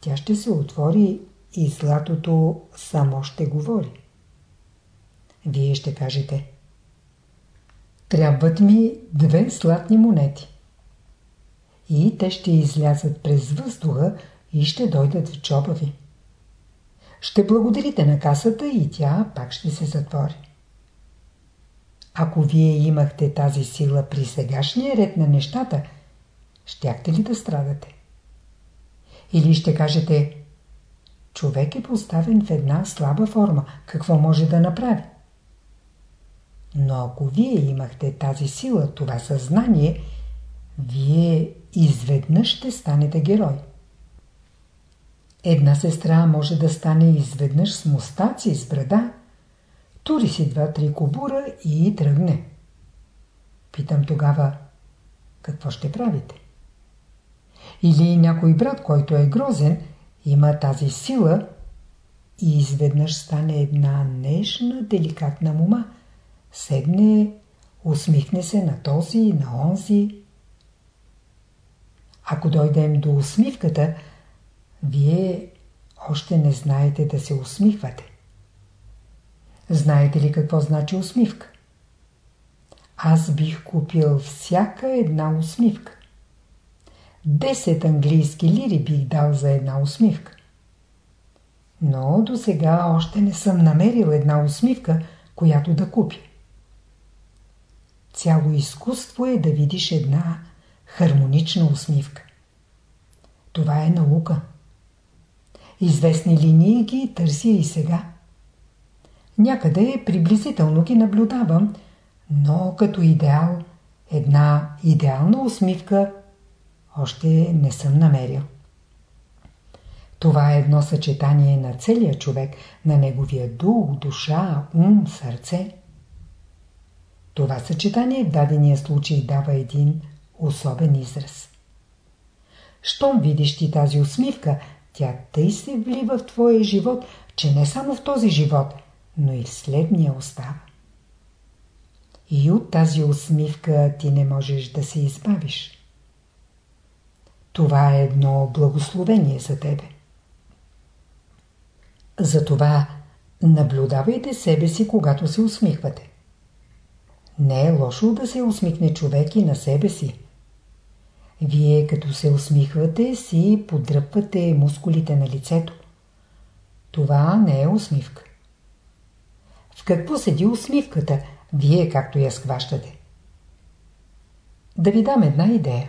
тя ще се отвори и златото само ще говори. Вие ще кажете – Трябват ми две златни монети. И те ще излязат през въздуха и ще дойдат в чоба ви. Ще благодарите на касата и тя пак ще се затвори. Ако вие имахте тази сила при сегашния ред на нещата, щяхте ли да страдате? Или ще кажете, човек е поставен в една слаба форма, какво може да направи? Но ако вие имахте тази сила, това съзнание, вие изведнъж ще станете герой. Една сестра може да стане изведнъж с мустаци, с брада, тури си два-три кобура и тръгне. Питам тогава, какво ще правите? Или някой брат, който е грозен, има тази сила и изведнъж стане една нежна, деликатна мума – седне, усмихне се на този, на онзи. Ако дойдем до усмивката, вие още не знаете да се усмихвате. Знаете ли какво значи усмивка? Аз бих купил всяка една усмивка. Десет английски лири бих дал за една усмивка. Но до сега още не съм намерил една усмивка, която да купя. Цяло изкуство е да видиш една хармонична усмивка. Това е наука. Известни линии ги търся и сега. Някъде приблизително ги наблюдавам, но като идеал една идеална усмивка още не съм намерил. Това е едно съчетание на целия човек, на неговия дух, душа, ум, сърце. Това съчетание в дадения случай дава един особен израз. Щом видиш ти тази усмивка, тя тъй се влива в твоя живот, че не само в този живот, но и следния остава. И от тази усмивка ти не можеш да се избавиш. Това е едно благословение за тебе. Затова наблюдавайте себе си, когато се усмихвате. Не е лошо да се усмихне човек и на себе си. Вие като се усмихвате си подръпвате мускулите на лицето. Това не е усмивка. В какво седи усмивката, вие както я схващате? Да ви дам една идея.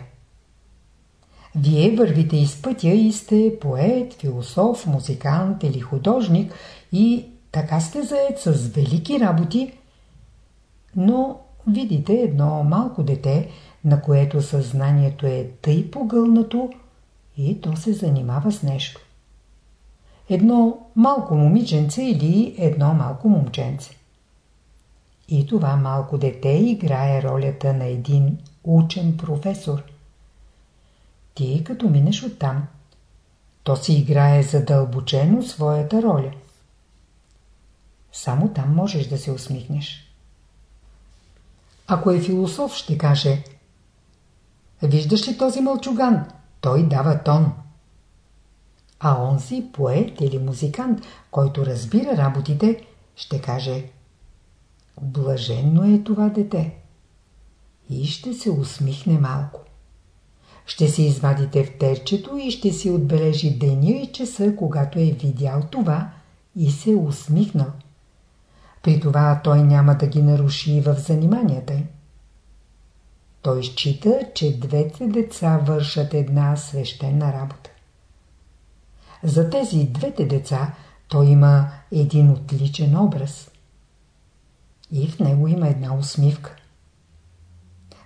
Вие вървите из пътя и сте поет, философ, музикант или художник и така сте заед с велики работи, но видите едно малко дете, на което съзнанието е тъй погълнато и то се занимава с нещо. Едно малко момиченце или едно малко момченце. И това малко дете играе ролята на един учен професор – ти като минеш оттам, то си играе задълбочено своята роля. Само там можеш да се усмихнеш. Ако е философ, ще каже Виждаш ли този мълчуган? Той дава тон. А онзи поет или музикант, който разбира работите, ще каже Блаженно е това дете. И ще се усмихне малко. Ще си извадите в терчето и ще си отбележи деня и часа, когато е видял това и се усмихнал. При това той няма да ги наруши в заниманията им. Той счита, че двете деца вършат една свещена работа. За тези двете деца той има един отличен образ. И в него има една усмивка.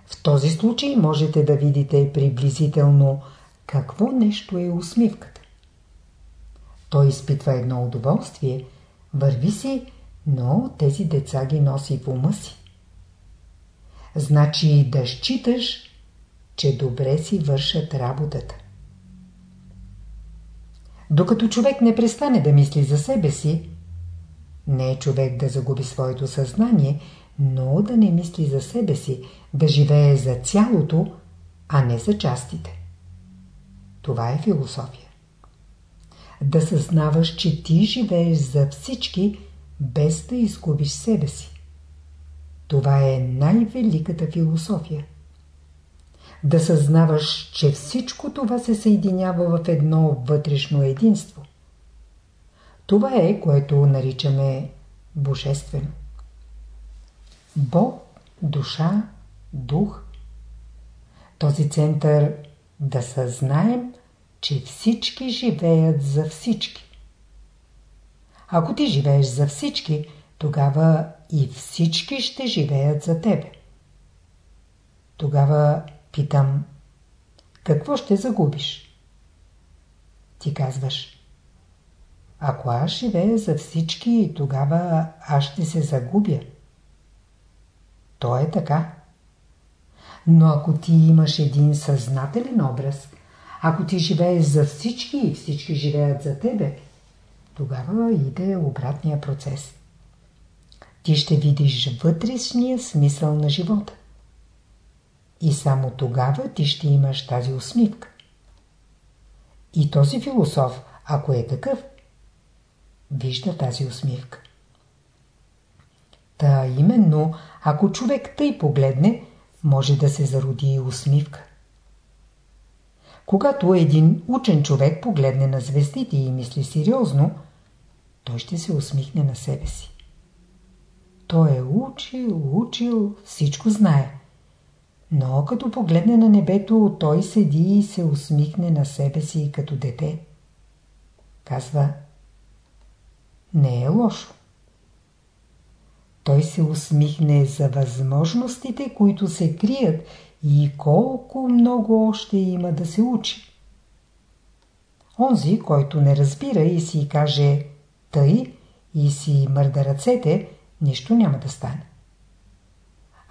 В този случай можете да видите приблизително какво нещо е усмивката. Той изпитва едно удоволствие, върви си, но тези деца ги носи в ума си. Значи да считаш, че добре си вършат работата. Докато човек не престане да мисли за себе си, не е човек да загуби своето съзнание, но да не мисли за себе си, да живее за цялото, а не за частите. Това е философия. Да съзнаваш, че ти живееш за всички, без да изгубиш себе си. Това е най-великата философия. Да съзнаваш, че всичко това се съединява в едно вътрешно единство. Това е, което наричаме божествено. Бог, душа, дух. Този център да съзнаем, че всички живеят за всички. Ако ти живееш за всички, тогава и всички ще живеят за тебе. Тогава питам, какво ще загубиш? Ти казваш, ако аз живея за всички, тогава аз ще се загубя. То е така. Но ако ти имаш един съзнателен образ, ако ти живееш за всички и всички живеят за тебе, тогава иде обратния процес. Ти ще видиш вътрешния смисъл на живота. И само тогава ти ще имаш тази усмивка. И този философ, ако е такъв, вижда тази усмивка. Та именно, ако човек тъй погледне, може да се зароди и усмивка. Когато един учен човек погледне на звездите и мисли сериозно, той ще се усмихне на себе си. Той е учил, учил, всичко знае. Но като погледне на небето, той седи и се усмихне на себе си като дете. Казва, не е лошо. той се усмихне за възможностите, които се крият и колко много още има да се учи. Онзи, който не разбира и си каже тъй и си мърда ръцете, нищо няма да стане.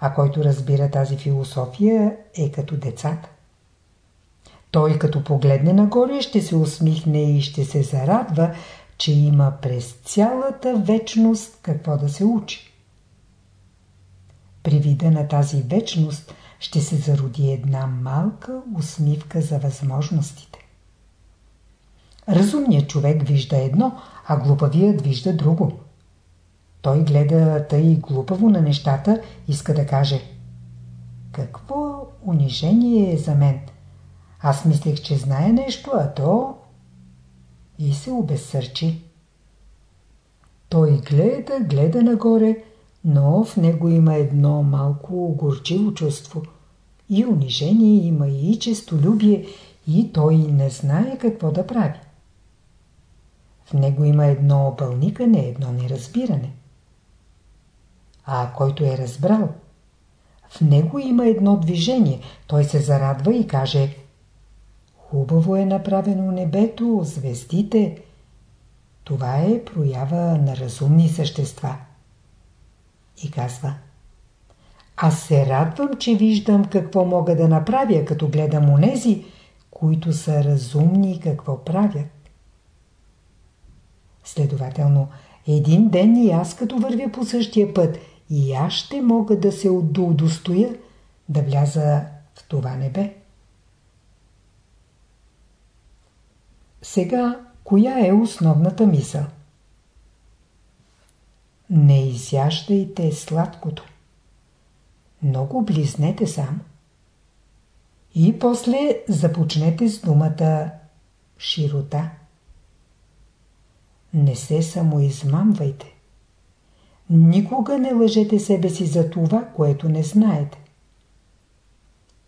А който разбира тази философия е като децата. Той като погледне нагоре ще се усмихне и ще се зарадва, че има през цялата вечност какво да се учи. При вида на тази вечност ще се зароди една малка усмивка за възможностите. Разумният човек вижда едно, а глупавият вижда друго. Той гледа тъй глупаво на нещата, иска да каже Какво унижение е за мен? Аз мислех, че знае нещо, а то... И се обезсърчи. Той гледа, гледа нагоре, но в него има едно малко горчиво чувство. И унижение има, и честолюбие, и той не знае какво да прави. В него има едно бълникане, едно неразбиране. А който е разбрал, в него има едно движение. Той се зарадва и каже Хубаво е направено небето, звездите. Това е проява на разумни същества. И казва Аз се радвам, че виждам какво мога да направя, като гледам онези, които са разумни и какво правят. Следователно, един ден и аз като вървя по същия път, и аз ще мога да се удостоя да вляза в това небе. Сега, коя е основната мисъл? Не изяждайте сладкото. Много близнете сам. И после започнете с думата широта. Не се самоизмамвайте. Никога не лъжете себе си за това, което не знаете.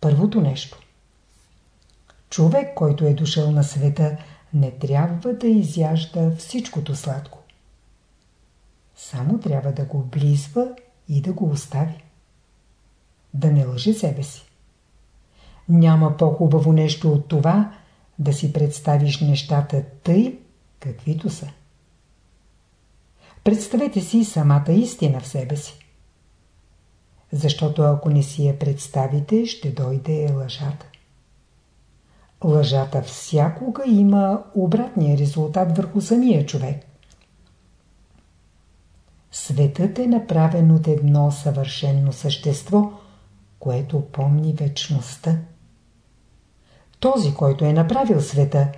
Първото нещо. Човек, който е дошъл на света, не трябва да изяжда всичкото сладко. Само трябва да го облизва и да го остави. Да не лъже себе си. Няма по-хубаво нещо от това да си представиш нещата тъй, каквито са. Представете си самата истина в себе си. Защото ако не си я представите, ще дойде лъжата. Лъжата всякога има обратния резултат върху самия човек. Светът е направен от едно съвършено същество, което помни вечността. Този, който е направил света,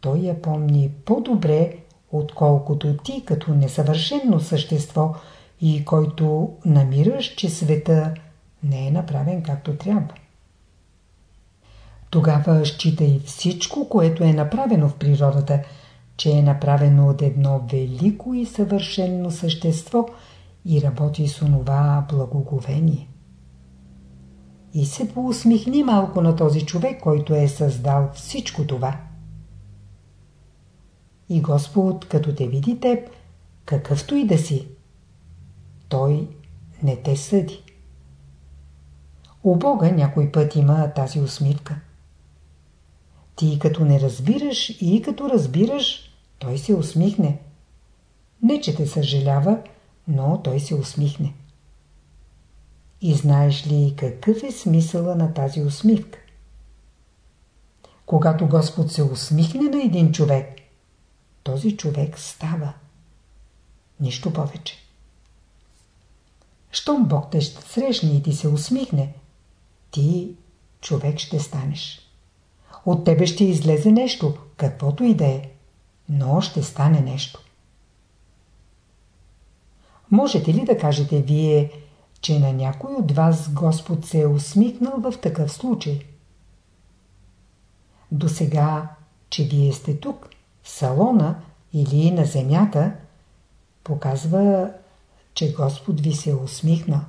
той я помни по-добре, отколкото ти като несъвършено същество и който намираш, че света не е направен както трябва. Тогава считай всичко, което е направено в природата, че е направено от едно велико и съвършено същество и работи с онова благоговение. И се поусмихни малко на този човек, който е създал всичко това. И Господ, като те види теб, какъвто и да си, Той не те съди. У Бога някой път има тази усмивка. Ти като не разбираш и като разбираш, той се усмихне. Не, че те съжалява, но той се усмихне. И знаеш ли какъв е смисъла на тази усмивка? Когато Господ се усмихне на един човек, този човек става. Нищо повече. Щом Бог те ще срещне и ти се усмихне, ти човек ще станеш. От тебе ще излезе нещо, каквото и да е, но ще стане нещо. Можете ли да кажете вие, че на някой от вас Господ се е усмихнал в такъв случай? До сега, че вие сте тук, салона или на земята, показва, че Господ ви се е усмихнал.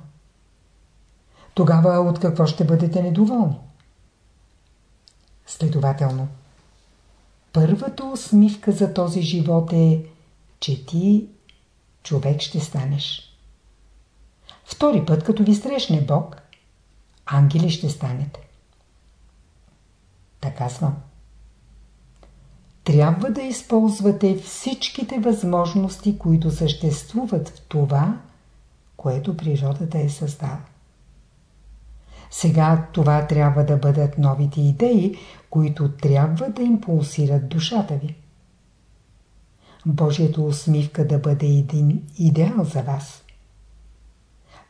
Тогава от какво ще бъдете недоволни? Следователно, първата усмивка за този живот е, че ти човек ще станеш. Втори път, като ви срещне Бог, ангели ще станете. Така казвам. Трябва да използвате всичките възможности, които съществуват в това, което природата е създала. Сега това трябва да бъдат новите идеи, които трябва да импулсират душата ви. Божието усмивка да бъде един идеал за вас.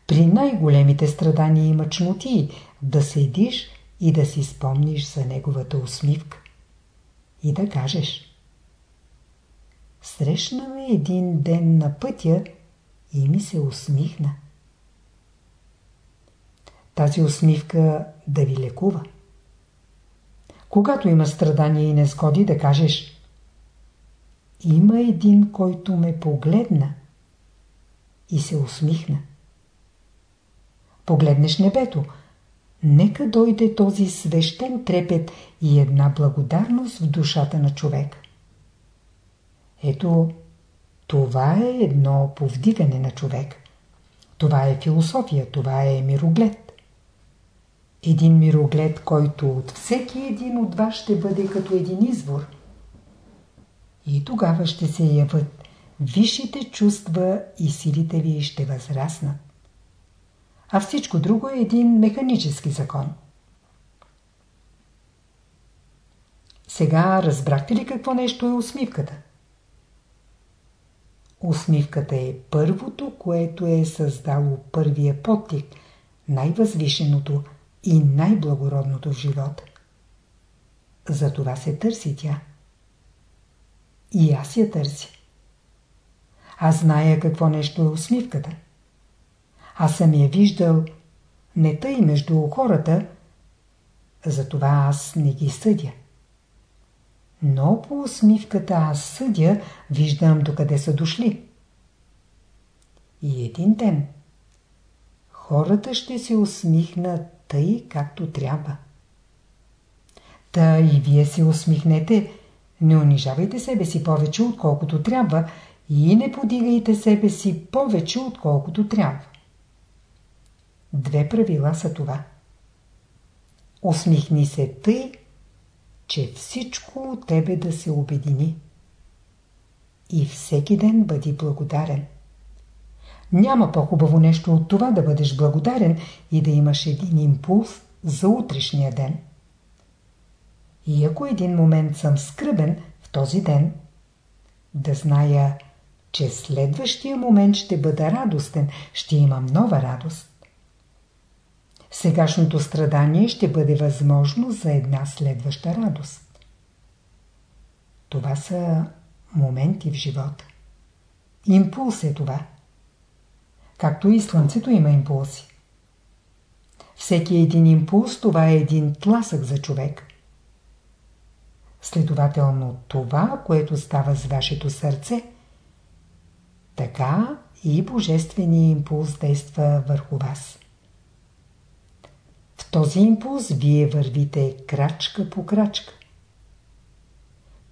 При най-големите страдания и мъчноти да седиш и да си спомниш за неговата усмивка. И да кажеш Срещна ме един ден на пътя и ми се усмихна. Тази усмивка да ви лекува. Когато има страдания и незгоди, да кажеш Има един, който ме погледна и се усмихна. Погледнеш небето, нека дойде този свещен трепет и една благодарност в душата на човек. Ето, това е едно повдигане на човек. Това е философия, това е мироглед. Един мироглед, който от всеки един от вас ще бъде като един извор. И тогава ще се яват висшите чувства и силите ви ще възраснат. А всичко друго е един механически закон. Сега разбрахте ли какво нещо е усмивката? Усмивката е първото, което е създало първия подтик, най-възвишеното и най-благородното в живота. За това се търси тя. И аз я търся. Аз зная какво нещо е усмивката. Аз съм я виждал не тъй между хората, затова аз не ги съдя. Но по усмивката аз съдя, виждам докъде са дошли. И един ден хората ще се усмихнат тъй, както трябва. Та и вие се усмихнете, не унижавайте себе си повече, отколкото трябва и не подигайте себе си повече, отколкото трябва. Две правила са това. Усмихни се тъй, че всичко от тебе да се обедини. И всеки ден бъди благодарен. Няма по-хубаво нещо от това да бъдеш благодарен и да имаш един импулс за утрешния ден. И ако един момент съм скръбен в този ден, да зная, че следващия момент ще бъда радостен, ще имам нова радост. Сегашното страдание ще бъде възможно за една следваща радост. Това са моменти в живота. Импулс е това. Както и слънцето има импулси. Всеки един импулс, това е един тласък за човек. Следователно, това, което става с вашето сърце, така и божественият импулс действа върху вас. Този импулс вие вървите крачка по крачка.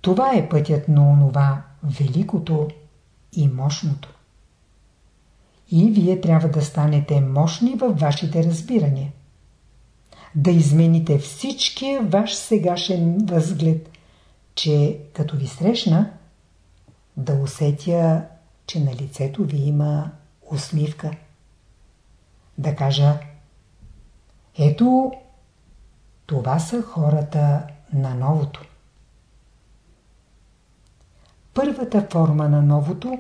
Това е пътят на онова великото и мощното. И вие трябва да станете мощни във вашите разбирания. Да измените всичкия ваш сегашен възглед, че като ви срещна, да усетя, че на лицето ви има усмивка. Да кажа, ето, това са хората на новото. Първата форма на новото,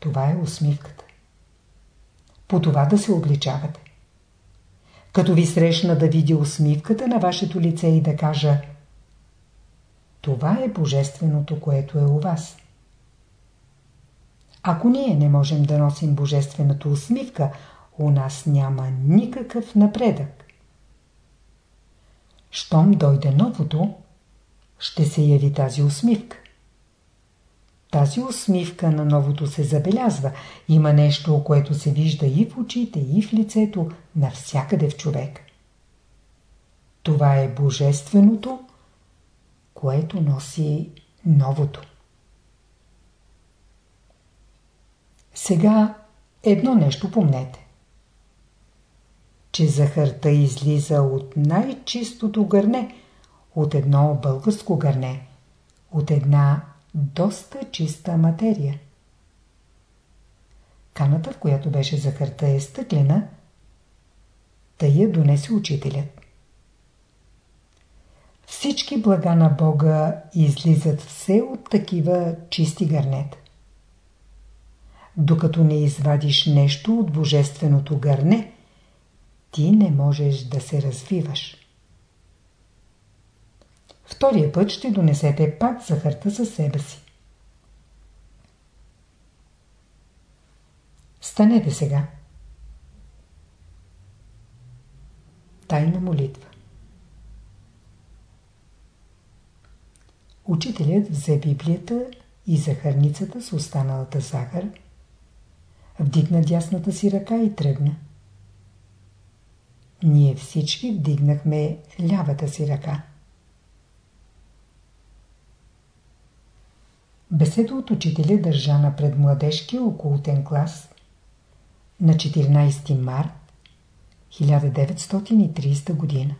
това е усмивката. По това да се обличавате. Като ви срещна да видя усмивката на вашето лице и да кажа това е божественото, което е у вас. Ако ние не можем да носим божествената усмивка, у нас няма никакъв напредък. Щом дойде новото, ще се яви тази усмивка. Тази усмивка на новото се забелязва. Има нещо, което се вижда и в очите, и в лицето, навсякъде в човек. Това е божественото, което носи новото. Сега едно нещо помнете. Че захарта излиза от най-чистото гърне, от едно българско гърне, от една доста чиста материя. Каната, в която беше захарта е стъклена, тъй я донесе учителят. Всички блага на Бога излизат все от такива чисти гърнета. Докато не извадиш нещо от божественото гърне, ти не можеш да се развиваш. Втория път ще донесете пак захарта със себе си. Станете сега. Тайна молитва Учителят взе Библията и захарницата с останалата захар, вдигна дясната си ръка и тръгна. Ние всички вдигнахме лявата си ръка. Беседа от учителя държана пред младежкия окултен клас на 14 март 1930 година.